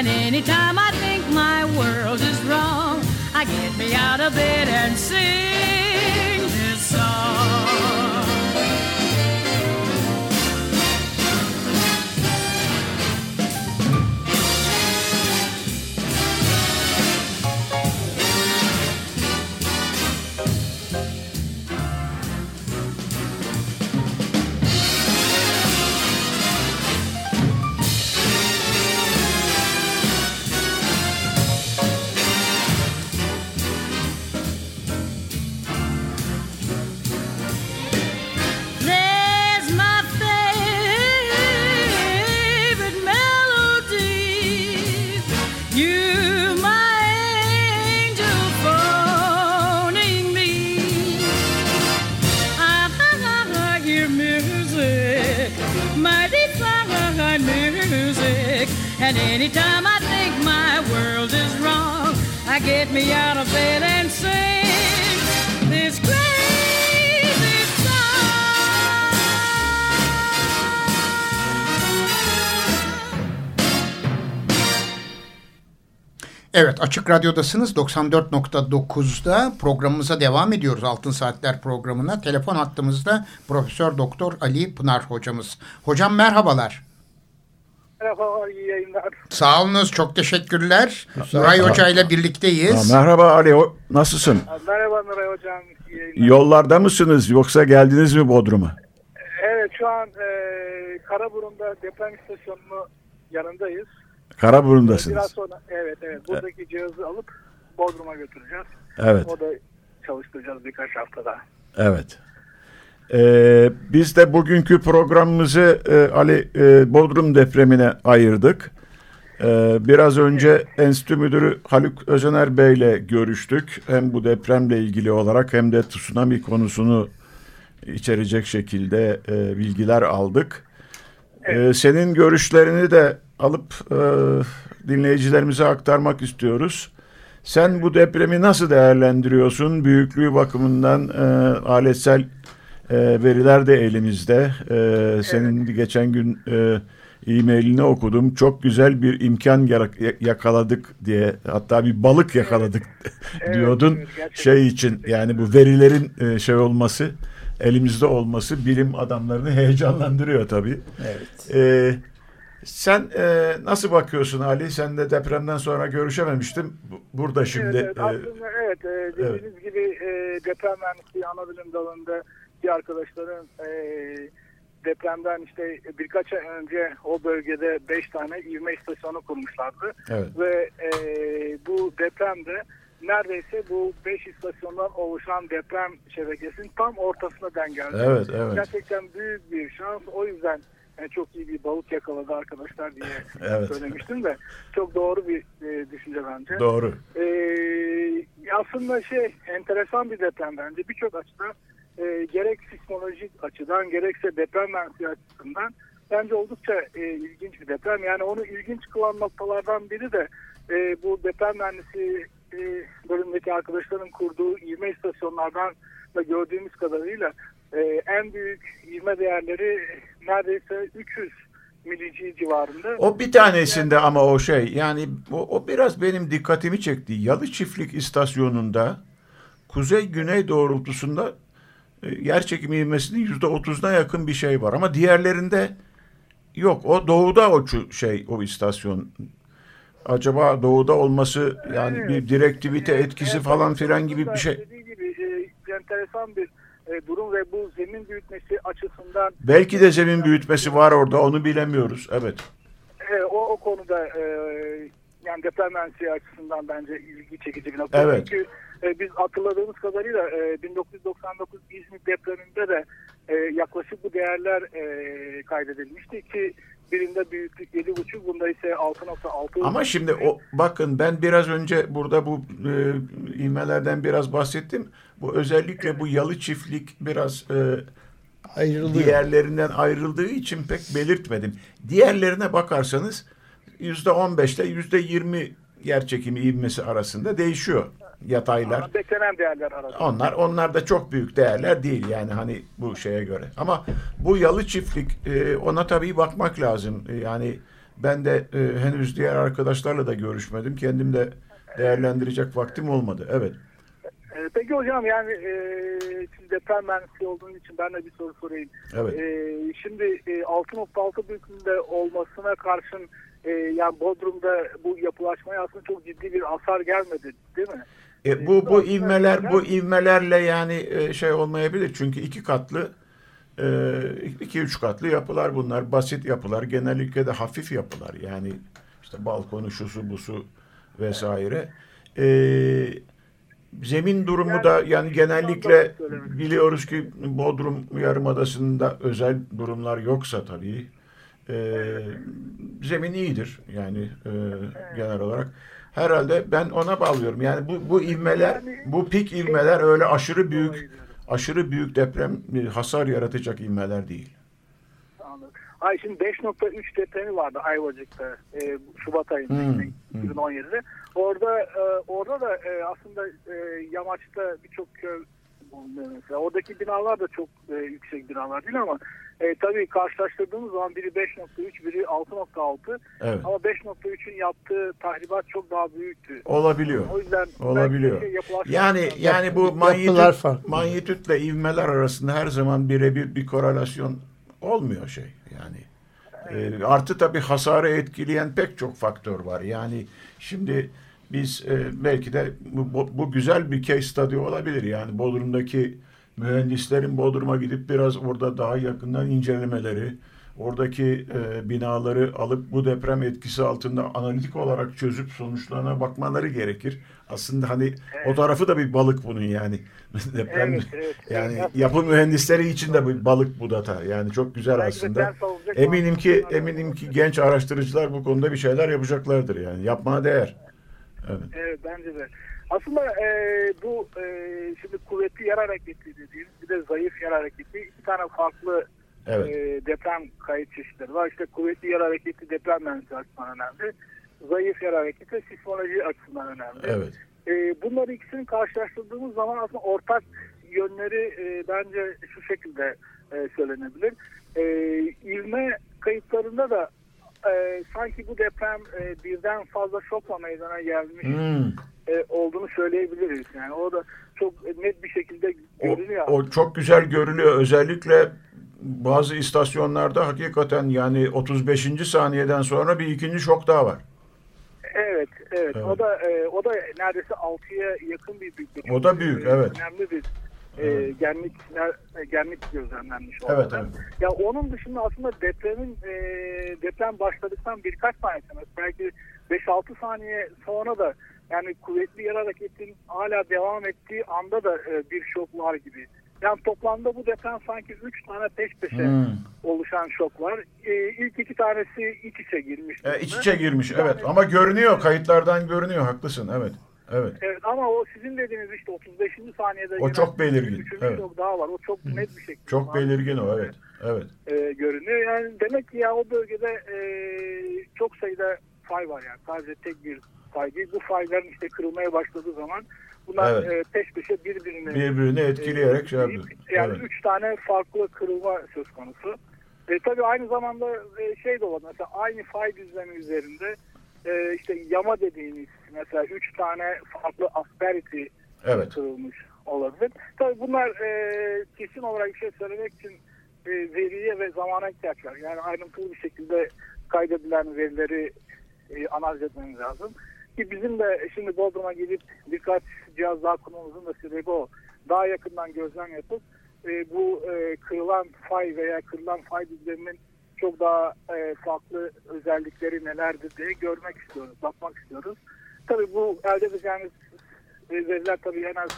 And anytime I think my world is wrong, I get me out of bed and sing Evet Açık Radyo'dasınız 94.9'da programımıza devam ediyoruz Altın Saatler programına. Telefon hattımızda Profesör Doktor Ali Pınar hocamız. Hocam merhabalar. Merhabalar, iyi yayınlar. Sağ olunuz çok teşekkürler. Nuray Hoca ile birlikteyiz. Ha, merhaba Ali, nasılsın? Merhaba Nuray Hocam, iyi yayınlar. Yollarda mısınız yoksa geldiniz mi Bodrum'a? Evet, şu an e, Karaburun'da deprem istasyonunun yanındayız. Biraz Karaburun'dasınız. sonra, evet evet, buradaki cihazı alıp Bodrum'a götüreceğiz. Evet, O da çalıştıracağız birkaç haftada. evet. Ee, biz de bugünkü programımızı e, Ali e, Bodrum depremine ayırdık. Ee, biraz önce Enstitü Müdürü Haluk Özener Bey ile görüştük. Hem bu depremle ilgili olarak hem de tsunami konusunu içerecek şekilde e, bilgiler aldık. Ee, senin görüşlerini de alıp e, dinleyicilerimize aktarmak istiyoruz. Sen bu depremi nasıl değerlendiriyorsun? Büyüklüğü bakımından e, aletsel e, veriler de elimizde. E, senin geçen gün e, e-mailini okudum. Çok güzel bir imkan yakaladık diye hatta bir balık yakaladık diyordun. evet, gerçekten. şey için yani bu verilerin e, şey olması elimizde olması bilim adamlarını heyecanlandırıyor tabii. Evet. Ee, sen e, nasıl bakıyorsun Ali? Sen de depremden sonra görüşememiştim. Bu- Burada şimdi. evet, evet, e, aslında evet, e, dediğiniz gibi e, deprem mühendisliği ana bilim dalında bir arkadaşların e, depremden işte birkaç ay önce o bölgede 5 tane ivme istasyonu kurmuşlardı. evet. ve e, bu depremde neredeyse bu 5 istasyondan oluşan deprem şebekesinin tam ortasına denk geldi. Evet, evet. Gerçekten büyük bir şans. O yüzden çok iyi bir balık yakaladı arkadaşlar diye Evet. söylemiştim de çok doğru bir e, düşünce bence. Doğru. E, aslında şey enteresan bir deprem bence birçok açıdan e, gerek sismolojik açıdan gerekse deprem mühendisliği açısından bence oldukça e, ilginç bir deprem. Yani onu ilginç kılan noktalardan biri de e, bu deprem mühendisi e, bölümdeki arkadaşların kurduğu ivme istasyonlardan da gördüğümüz kadarıyla e, en büyük ivme değerleri neredeyse 300 milici civarında. O bir tanesinde ama o şey yani o, o biraz benim dikkatimi çekti. Yalı Çiftlik istasyonunda kuzey güney doğrultusunda e, yer çekimi ivmesinin yüzde otuzuna yakın bir şey var ama diğerlerinde yok. O doğuda o şey o istasyon. Acaba doğuda olması yani Evet. bir direktivite etkisi evet, falan filan gibi bir şey. Dediği gibi e, enteresan bir durum ve bu zemin büyütmesi açısından Belki de zemin büyütmesi var orada onu bilemiyoruz. Evet. e, o, o konuda e, yani deprem mühendisliği açısından bence ilgi çekici bir nokta. Evet. Çünkü e, biz hatırladığımız kadarıyla e, 1999 İzmir depreminde de e, yaklaşık bu değerler e, kaydedilmişti ki birinde büyüklük 7.5 bunda ise 6.6. Ama şimdi o bakın ben biraz önce burada bu e, ivmelerden biraz bahsettim. Bu özellikle bu yalı çiftlik biraz e, Ayrılıyor. diğerlerinden ayrıldığı için pek belirtmedim. Diğerlerine bakarsanız yüzde on beşle yüzde yirmi yer çekimi ivmesi arasında değişiyor yataylar. beklenen değerler arasında. Onlar onlar da çok büyük değerler değil yani hani bu şeye göre. Ama bu yalı çiftlik e, ona tabii bakmak lazım. E, yani ben de e, henüz diğer arkadaşlarla da görüşmedim. Kendim de değerlendirecek vaktim olmadı. Evet. E, peki hocam yani e, siz deprem mühendisi olduğunuz için ben de bir soru sorayım. Evet. E, şimdi e, 6.6 büyüklüğünde olmasına karşın e, yani Bodrum'da bu yapılaşmaya aslında çok ciddi bir hasar gelmedi değil mi? E, bu bu ivmeler bu ivmelerle yani e, şey olmayabilir. Çünkü iki katlı e, iki üç katlı yapılar bunlar. Basit yapılar. Genellikle de hafif yapılar. Yani işte balkonu şusu busu vesaire. E, zemin durumu da yani genellikle biliyoruz ki Bodrum Yarımadası'nda özel durumlar yoksa tabii e, zemin iyidir. Yani e, genel olarak. Herhalde ben ona bağlıyorum. Yani bu bu ivmeler, bu pik ivmeler öyle aşırı büyük aşırı büyük deprem e, hasar yaratacak ivmeler değil. Ay şimdi 5.3 depremi vardı Ayvacık'ta e, Şubat ayında Hmm, işte, 2017'de. Orada e, orada da e, aslında e, yamaçta birçok köy mesela. Oradaki binalar da çok e, yüksek binalar değil ama e, tabii karşılaştırdığımız zaman biri 5.3 biri 6.6 Evet. ama 5.3'ün yaptığı tahribat çok daha büyüktü. Olabiliyor. O yüzden Olabiliyor. yapılaşma- Yani yani bu manyetüt, manyetütle ivmeler arasında her zaman birebir bir korelasyon olmuyor şey. Yani e, artı tabii hasarı etkileyen pek çok faktör var. Yani şimdi biz e, belki de bu, bu- bu güzel bir case study olabilir. Yani Bodrum'daki mühendislerin Bodrum'a gidip biraz orada daha yakından incelemeleri, oradaki e, binaları alıp bu deprem etkisi altında analitik olarak çözüp sonuçlarına bakmaları gerekir. Aslında hani o tarafı da bir balık bunun yani. deprem Evet, evet, yani evet. yapı mühendisleri için de bir balık bu data. Yani çok güzel Belki aslında. Eminim ki eminim ki genç araştırıcılar bu konuda bir şeyler yapacaklardır yani. Yapmaya değer. Evet. Evet bence de. Aslında e, bu e, şimdi kuvvetli yer hareketi dediğimiz bir de zayıf yer hareketi iki tane farklı Evet. e, deprem kayıt çeşitleri var. İşte kuvvetli yer hareketi deprem mühendisliği açısından önemli. Zayıf yer hareketi sismoloji açısından önemli. Evet. E, bunları ikisini karşılaştırdığımız zaman aslında ortak yönleri e, bence şu şekilde e, söylenebilir. E, ivme kayıtlarında da e, sanki bu deprem e, birden fazla şokla meydana gelmiş Hmm. e, olduğunu söyleyebiliriz. Yani o da çok net bir şekilde O, görünüyor. o çok güzel görülüyor. Özellikle bazı istasyonlarda hakikaten yani 35. saniyeden sonra bir ikinci şok daha var. Evet, evet, Evet. O da e, o da neredeyse 6'ya yakın bir büyüklük. O da büyük, E, evet. Önemli bir Evet. genlik e, genlik gözlemlenmiş Evet, orada. evet. Ya onun dışında aslında depremin e, deprem başladıktan birkaç saniye sonra belki 5-6 saniye sonra da yani kuvvetli yer hareketin hala devam ettiği anda da e, bir şok var gibi. Yani toplamda bu deprem sanki 3 tane peş peşe Hmm. oluşan şok var. E, ilk iki tanesi iç içe girmiş. E, iç içe girmiş Bir evet ama görünüyor kayıtlardan görünüyor haklısın evet. Evet. Evet ama o sizin dediğiniz işte 35. saniyede O çok belirgin, evet. şok daha var. O çok net bir şekilde Çok belirgin o evet. Evet. e, görünüyor. Yani demek ki ya o bölgede e, çok sayıda fay var yani. Sadece tek bir fay değil. Bu fayların işte kırılmaya başladığı zaman bunlar Evet. e, peş peşe birbirini Birbirini etkileyerek şey etkileyip, yapıyor. Yani Evet. üç tane farklı kırılma söz konusu. E, tabii aynı zamanda e, şey de var. Mesela aynı fay düzlemi üzerinde e, işte yama dediğimiz mesela üç tane farklı asperity Evet. kırılmış olabilir. Tabii bunlar e, kesin olarak bir şey söylemek için e, veriye ve zamana ihtiyaç var. Yani ayrıntılı bir şekilde kaydedilen verileri e, analiz etmemiz lazım. Ki bizim de şimdi Bodrum'a gidip birkaç cihaz daha kurmamızın da sebebi o. Daha yakından gözlem yapıp e, bu e, kırılan fay veya kırılan fay düzleminin çok daha e, farklı özellikleri nelerdir diye görmek istiyoruz, bakmak istiyoruz. Tabii bu elde edeceğimiz veriler tabii en az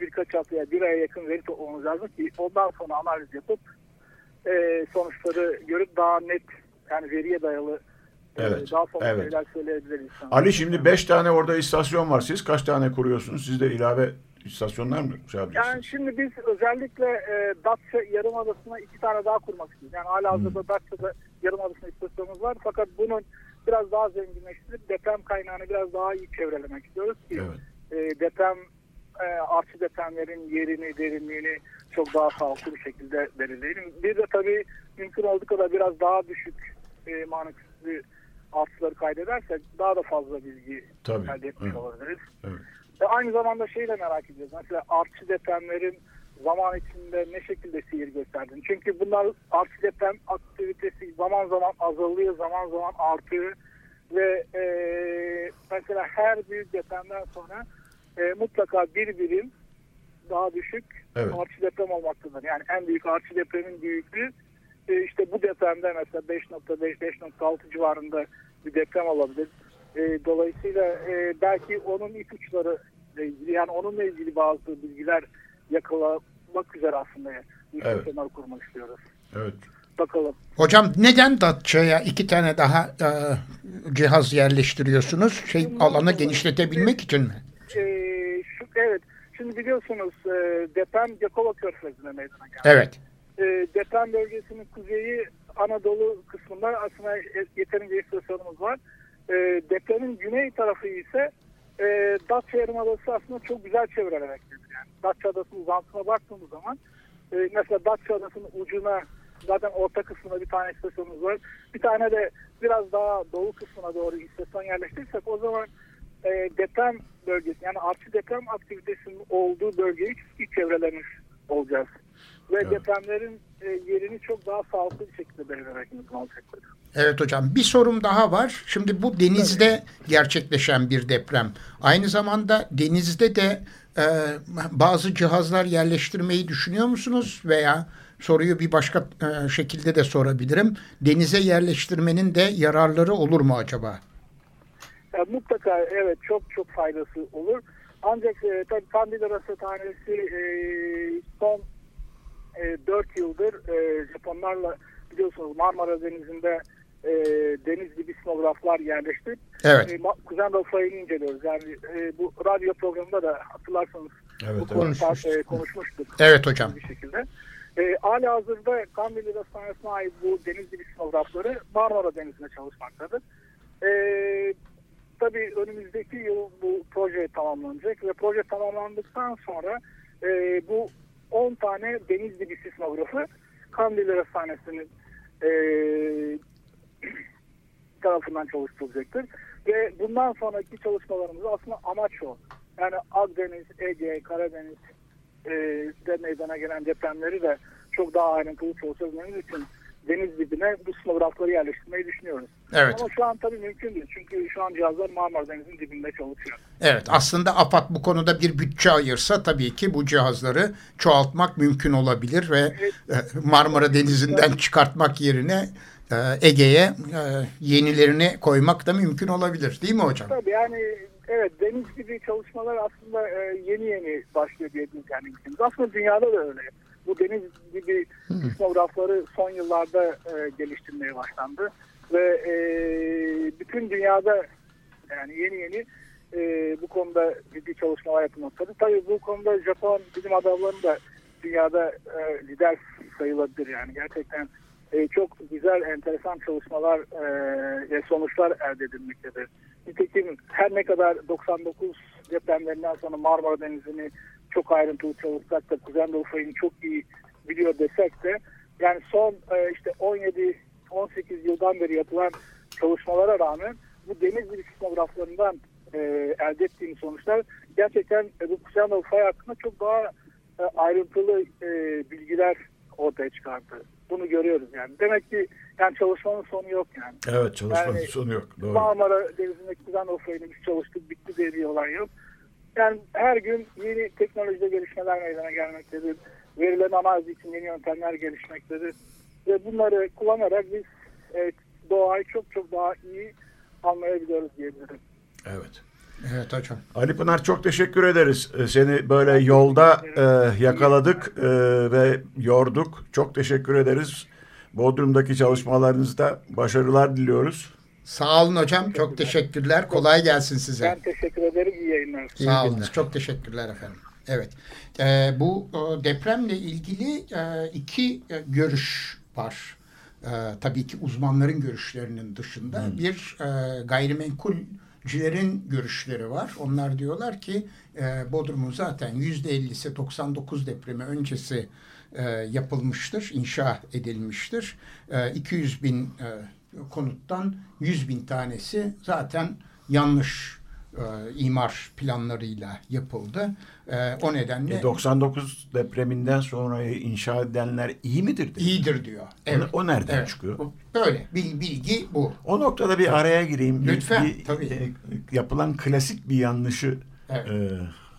birkaç haftaya, bir aya yakın veri toplamamız lazım ki ondan sonra analiz yapıp e, sonuçları görüp daha net yani veriye dayalı e, Evet, daha somut evet. şeyler söyleyebiliriz. sana. Ali şimdi 5 tane orada istasyon var. Siz kaç tane kuruyorsunuz? Siz de ilave istasyonlar mı şey Yani yapacaksınız? şimdi biz özellikle e, Datça Yarımadası'na iki tane daha kurmak istiyoruz. Yani hala hazırda Hmm. Datça'da Yarımadası'na istasyonumuz var. Fakat bunun biraz daha zenginleştirip deprem kaynağını biraz daha iyi çevrelemek istiyoruz ki Evet. e, deprem e, artçı depremlerin yerini, derinliğini çok daha sağlıklı bir şekilde belirleyelim. Bir de tabii mümkün olduğu kadar biraz daha düşük e, magnitüdlü artıları kaydedersek daha da fazla bilgi Tabii, elde etmiş evet. olabiliriz. Evet. Ve aynı zamanda şeyi de merak ediyoruz. Mesela artçı depremlerin zaman içinde ne şekilde seyir gösterdiğini. Çünkü bunlar artçı deprem aktivitesi zaman zaman azalıyor, zaman zaman artıyor. Ve e, mesela her büyük depremden sonra e, mutlaka bir birim daha düşük Evet. artçı deprem olmaktadır. Yani en büyük artçı depremin büyüklüğü e, işte bu depremde mesela 5.5-5.6 civarında bir deprem olabilir. E, dolayısıyla e, belki onun ipuçları ilgili yani onunla ilgili bazı bilgiler yakalamak üzere aslında bir Evet. kurmak istiyoruz. Evet. Bakalım. Hocam neden Datça'ya iki tane daha e, cihaz yerleştiriyorsunuz? Şey alanı genişletebilmek için mi? E, şu, evet. Şimdi biliyorsunuz e, deprem Yakova Körfezi'ne meydana geldi. Evet. e, deprem bölgesinin kuzeyi Anadolu kısmında aslında yeterince istasyonumuz var. E, depremin güney tarafı ise e, Datça Yarımadası aslında çok güzel çevrelemektedir. Yani Datça Adası'nın uzantısına baktığımız zaman e, mesela Datça Adası'nın ucuna zaten orta kısmında bir tane istasyonumuz var. Bir tane de biraz daha doğu kısmına doğru istasyon yerleştirirsek o zaman e, deprem bölgesi yani artçı deprem aktivitesinin olduğu bölgeyi iyi çevrelemiş olacağız. Ve Evet. depremlerin e, yerini çok daha sağlıklı bir şekilde belirlemek mümkün olacaktır. Evet hocam bir sorum daha var. Şimdi bu denizde gerçekleşen bir deprem. Aynı zamanda denizde de e, bazı cihazlar yerleştirmeyi düşünüyor musunuz? Veya soruyu bir başka e, şekilde de sorabilirim. Denize yerleştirmenin de yararları olur mu acaba? Ya mutlaka evet çok çok faydası olur. Ancak e, tabii Kandil Rasathanesi e, son e, 4 yıldır e, Japonlarla biliyorsunuz Marmara Denizi'nde e, deniz dibi sinograflar yerleştirip Evet. e, Anadolu fayını inceliyoruz. Yani e, bu radyo programında da hatırlarsanız Evet, bu evet. konuda Konuşmuştuk. e, konuşmuştuk. Evet hocam. bir şekilde. E, hala hazırda Kandilli Hastanesi'ne ait bu deniz dibi sinografları Marmara Denizi'nde çalışmaktadır. E, tabii önümüzdeki yıl bu proje tamamlanacak ve proje tamamlandıktan sonra e, bu 10 tane deniz dibi sismografı Kandilli Hastanesi'nin e, tarafından çalıştırılacaktır. Ve bundan sonraki çalışmalarımız aslında amaç o. Yani Akdeniz, Ege, Karadeniz e, de meydana gelen depremleri de çok daha ayrıntılı çalışabilmemiz için deniz dibine bu sinografları yerleştirmeyi düşünüyoruz. Evet. Ama şu an tabii mümkün değil. Çünkü şu an cihazlar Marmara Denizi'nin dibinde çalışıyor. Evet aslında AFAD bu konuda bir bütçe ayırsa tabii ki bu cihazları çoğaltmak mümkün olabilir ve e, Marmara Denizi'nden çıkartmak yerine e, Ege'ye e, yenilerini koymak da mümkün olabilir değil mi hocam? Tabii yani evet deniz gibi çalışmalar aslında e, yeni yeni başlıyor diyebiliriz yani ülkemiz. Aslında dünyada da öyle. Bu deniz gibi sismografları son yıllarda geliştirmeye başlandı. Ve e, bütün dünyada yani yeni yeni e, bu konuda ciddi çalışmalar yapılmaktadır. Tabii bu konuda Japon bilim adamları da dünyada e, lider sayılabilir yani gerçekten e, çok güzel enteresan çalışmalar e, ve sonuçlar elde edilmektedir. Nitekim her ne kadar 99 depremlerinden sonra Marmara Denizi'ni çok ayrıntılı çalışsak da Kuzey fayını çok iyi biliyor desek de yani son e, işte 17-18 yıldan beri yapılan çalışmalara rağmen bu deniz dibi sismograflarından e, elde ettiğimiz sonuçlar gerçekten e, bu Anadolu fay hakkında çok daha e, ayrıntılı e, bilgiler ortaya çıkardı. Bunu görüyoruz yani. Demek ki yani çalışmanın sonu yok yani. Evet çalışmanın Yani- sonu yok. Doğru. Marmara Denizi'ndeki Anadolu fayını biz çalıştık bitti diye bir olay yok. Yani her gün yeni teknolojide gelişmeler meydana gelmektedir. Verilen analiz için yeni yöntemler gelişmektedir. Ve bunları kullanarak biz e, doğayı çok çok daha iyi anlayabiliyoruz diyebilirim. Evet. Evet hocam. Ali Pınar çok teşekkür ederiz. Ee, Seni böyle yolda e, yakaladık e, ve yorduk. Çok teşekkür ederiz. Bodrum'daki çalışmalarınızda başarılar diliyoruz. Sağ olun hocam. Çok teşekkürler. Kolay gelsin size. Ben teşekkür ederim. İyi yayınlar. Sağ İyi olun. günler. Çok teşekkürler efendim. Evet. Ee, bu e, depremle ilgili e, iki e, görüş var. E, tabii ki uzmanların görüşlerinin dışında bir e, gayrimenkulcilerin görüşleri var. Onlar diyorlar ki e, Bodrum'un zaten %50'si 99 depremi öncesi e, yapılmıştır, inşa edilmiştir. E, 200 bin e, konuttan 100 bin tanesi zaten yanlış e, imar planlarıyla yapıldı. E, o nedenle E, 99 depreminden sonra inşa edenler iyi midir? dedi. iyidir diyor. O, o nereden Evet. çıkıyor? Böyle bil- bilgi bu. O noktada bir araya gireyim. Lütfen, bir, tabii. e, yapılan klasik bir yanlışı Evet. e,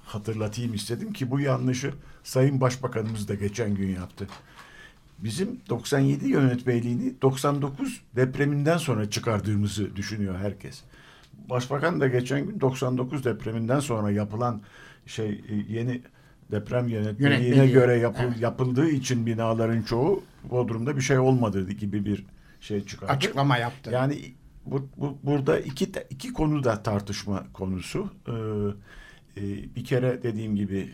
hatırlatayım istedim ki bu yanlışı Sayın Başbakanımız da geçen gün yaptı. Bizim 97 yönetmeliğini 99 depreminden sonra çıkardığımızı düşünüyor herkes. Başbakan da geçen gün 99 depreminden sonra yapılan şey e, yeni deprem yönetmeliğine Yönetmeliği, göre yapıl- evet. yapıldığı için binaların çoğu Bodrum'da bir şey olmadığı gibi bir şey çıkardı. Açıklama yaptı. Yani bu, bu burada iki iki konu da tartışma konusu. Ee, e, bir kere dediğim gibi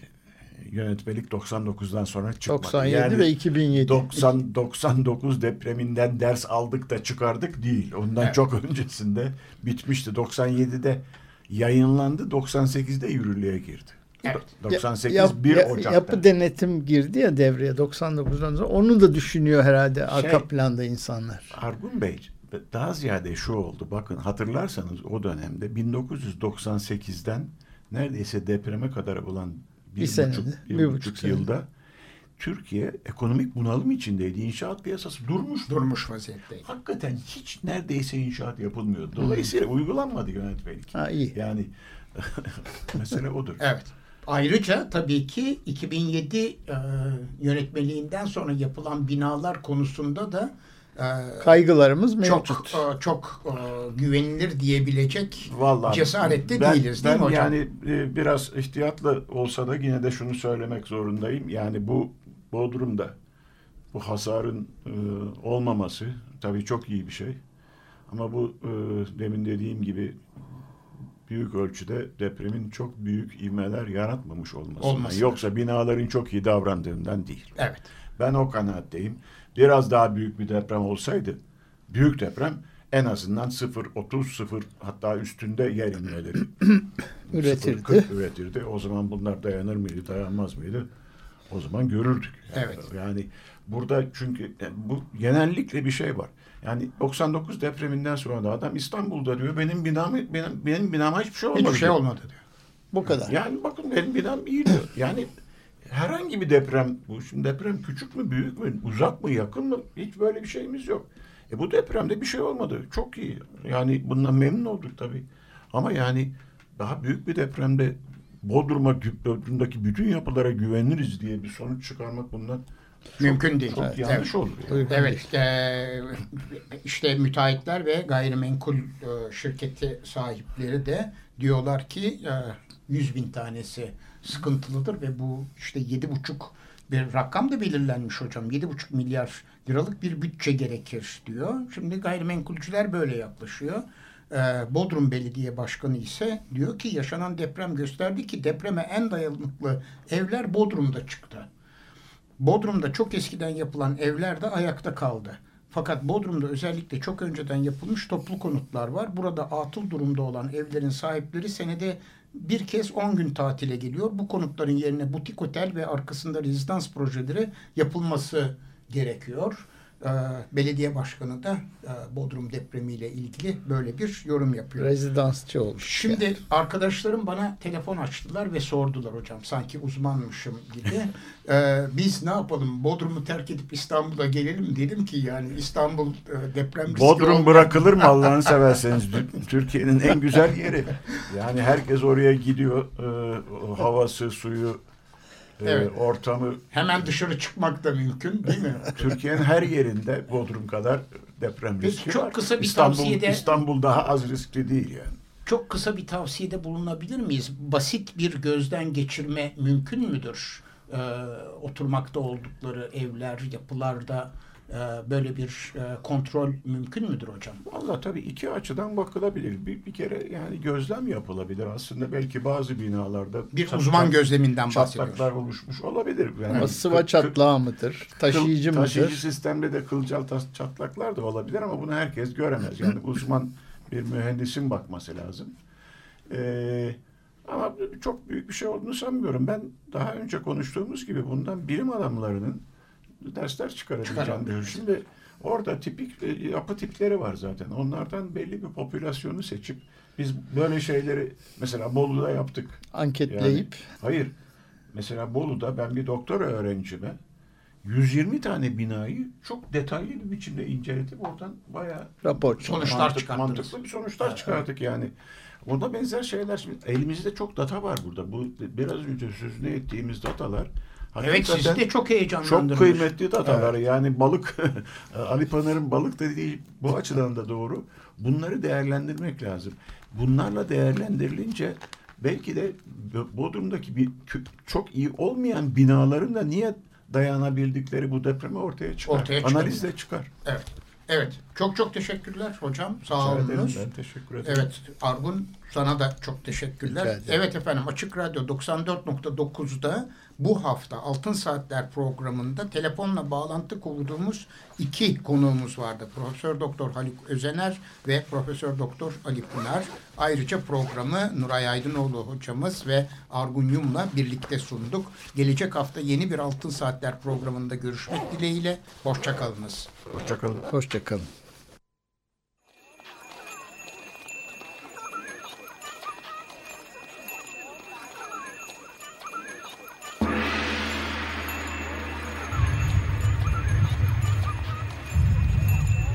yönetmelik 99'dan sonra çıkmadı. 97 Yani ve 2007. 90 99 depreminden ders aldık da çıkardık değil. Ondan Evet. çok öncesinde bitmişti. 97'de yayınlandı, 98'de yürürlüğe girdi. Evet. 98 Yap- 1 ya- Ocak'ta. Yapı denetim girdi ya devreye 99'dan sonra. Onu da düşünüyor herhalde arka Şey- planda insanlar. Argun Bey daha ziyade şu oldu. Bakın hatırlarsanız o dönemde 1998'den neredeyse depreme kadar olan bir, Bir senede, buçuk, bir bir buçuk buçuk senede. yılda Türkiye ekonomik bunalım içindeydi. İnşaat piyasası durmuş. Durmuş vaziyetteydi. Hakikaten hiç neredeyse inşaat yapılmıyordu. Dolayısıyla uygulanmadı yönetmelik. Ha iyi. Yani mesele odur. Evet. Ayrıca tabii ki 2007 e, yönetmeliğinden sonra yapılan binalar konusunda da Kaygılarımız çok mevcut. e, çok e, güvenilir diyebilecek Vallahi cesarette ben, değiliz ben değil mi hocam? yani e, biraz ihtiyatlı olsa da yine de şunu söylemek zorundayım. Yani bu Bodrum'da bu hasarın olmaması tabii çok iyi bir şey. Ama bu demin dediğim gibi büyük ölçüde depremin çok büyük ivmeler yaratmamış olmasından. Olmasıdır. Yoksa binaların çok iyi davrandığından değil. Evet. Ben o kanaatteyim. Biraz daha büyük bir deprem olsaydı, büyük deprem en azından 0, 30, 0 hatta üstünde yer inmeleri Üretirdi. 0, 40 üretirdi. O zaman bunlar dayanır mıydı, dayanmaz mıydı? O zaman görürdük. Yani, Evet. Yani burada çünkü e, bu genellikle bir şey var. Yani 99 depreminden sonra da adam İstanbul'da diyor benim binam benim benim binama hiçbir şey olmadı. Hiçbir şey olmadı diyor. Bu kadar. Yani bakın benim binam iyi diyor. Yani herhangi bir deprem bu. Şimdi deprem küçük mü, büyük mü, uzak mı, yakın mı? Hiç böyle bir şeyimiz yok. E bu depremde bir şey olmadı. Çok iyi. Yani bundan memnun olduk tabii. Ama yani daha büyük bir depremde Bodrum'a, Bodrum'daki bütün yapılara güveniriz diye bir sonuç çıkarmak bundan Mümkün değil. çok Evet. yanlış olur. yani. Evet, eee, işte müteahhitler ve gayrimenkul eee, şirketi sahipleri de diyorlar ki eee, 100 bin tanesi sıkıntılıdır ve bu işte yedi buçuk bir rakam da belirlenmiş hocam. Yedi buçuk milyar liralık bir bütçe gerekir diyor. Şimdi gayrimenkulcüler böyle yaklaşıyor. Eee, Bodrum Belediye Başkanı ise diyor ki yaşanan deprem gösterdi ki depreme en dayanıklı evler Bodrum'da çıktı. Bodrum'da çok eskiden yapılan evler de ayakta kaldı. Fakat Bodrum'da özellikle çok önceden yapılmış toplu konutlar var. Burada atıl durumda olan evlerin sahipleri senede bir kez 10 gün tatile geliyor. Bu konutların yerine butik otel ve arkasında rezidans projeleri yapılması gerekiyor. Ee, belediye başkanı da e, Bodrum depremiyle ilgili böyle bir yorum yapıyor. Rezidansçı olmuş. Şimdi arkadaşlarım bana telefon açtılar ve sordular hocam sanki uzmanmışım gibi. Ee, biz ne yapalım Bodrum'u terk edip İstanbul'a gelelim dedim ki yani İstanbul e, deprem riski Bodrum olmayan- bırakılır mı Allah'ını severseniz? Türkiye'nin en güzel yeri. Yani herkes oraya gidiyor. O havası, suyu, e, Evet. ortamı. Hemen dışarı çıkmak da mümkün değil mi? Türkiye'nin her yerinde Bodrum kadar deprem Peki, riski çok var. kısa bir İstanbul, tavsiyede- İstanbul daha az riskli değil yani. çok kısa bir tavsiyede bulunabilir miyiz? Basit bir gözden geçirme mümkün müdür? Ee, oturmakta oldukları evler, yapılarda böyle bir e, kontrol mümkün müdür hocam? Valla tabii iki açıdan bakılabilir. Bir, bir kere yani gözlem yapılabilir. Aslında belki bazı binalarda Bir çatlak- uzman gözleminden çatlaklar bahsediyoruz. oluşmuş olabilir. Yani Ama sıva çatlağı mıdır? Taşıyıcı Kıl- mıdır? Taşıyıcı sistemde de kılcal çatlaklar da olabilir ama bunu herkes göremez. Yani uzman bir mühendisin bakması lazım. Ee, ama çok büyük bir şey olduğunu sanmıyorum. Ben daha önce konuştuğumuz gibi bundan bilim adamlarının dersler çıkarabileceğini düşünüyorum. Şimdi orada tipik e, yapı tipleri var zaten. Onlardan belli bir popülasyonu seçip biz böyle şeyleri mesela Bolu'da yaptık. Anketleyip Yani, hayır. Mesela Bolu'da ben bir doktora öğrencime 120 tane binayı çok detaylı bir biçimde inceledim. Oradan bayağı rapor. Sonuçlar mantık- çıkarttınız. mantıklı bir sonuçlar çıkarttık yani. Orada benzer şeyler. Şimdi elimizde çok data var burada. Bu biraz önce sözünü ettiğimiz datalar. Evet sizi de çok çok heyecanlandırmış. kıymetli datalar. Yani balık, Ali Panar'ın balık dediği bu açıdan da doğru. Bunları değerlendirmek lazım. Bunlarla değerlendirilince belki de Bodrum'daki bir çok iyi olmayan binaların da niye dayanabildikleri bu depreme ortaya çıkar. Ortaya çıkar. Analizle çıkar. Evet. Evet. Çok çok teşekkürler hocam. Sağ olunuz. Ben teşekkür ederim. Evet Argun sana da çok teşekkürler. Evet efendim Açık Radyo 94.9'da bu hafta Altın Saatler programında telefonla bağlantı kurduğumuz iki konuğumuz vardı. Profesör Doktor Haluk Özener ve Profesör Doktor Ali Pınar. Ayrıca programı Nuray Aydınoğlu hocamız ve Argun Yum'la birlikte sunduk. Gelecek hafta yeni bir Altın Saatler programında görüşmek dileğiyle. Hoşçakalınız. Hoşçakalın. Hoşçakalın.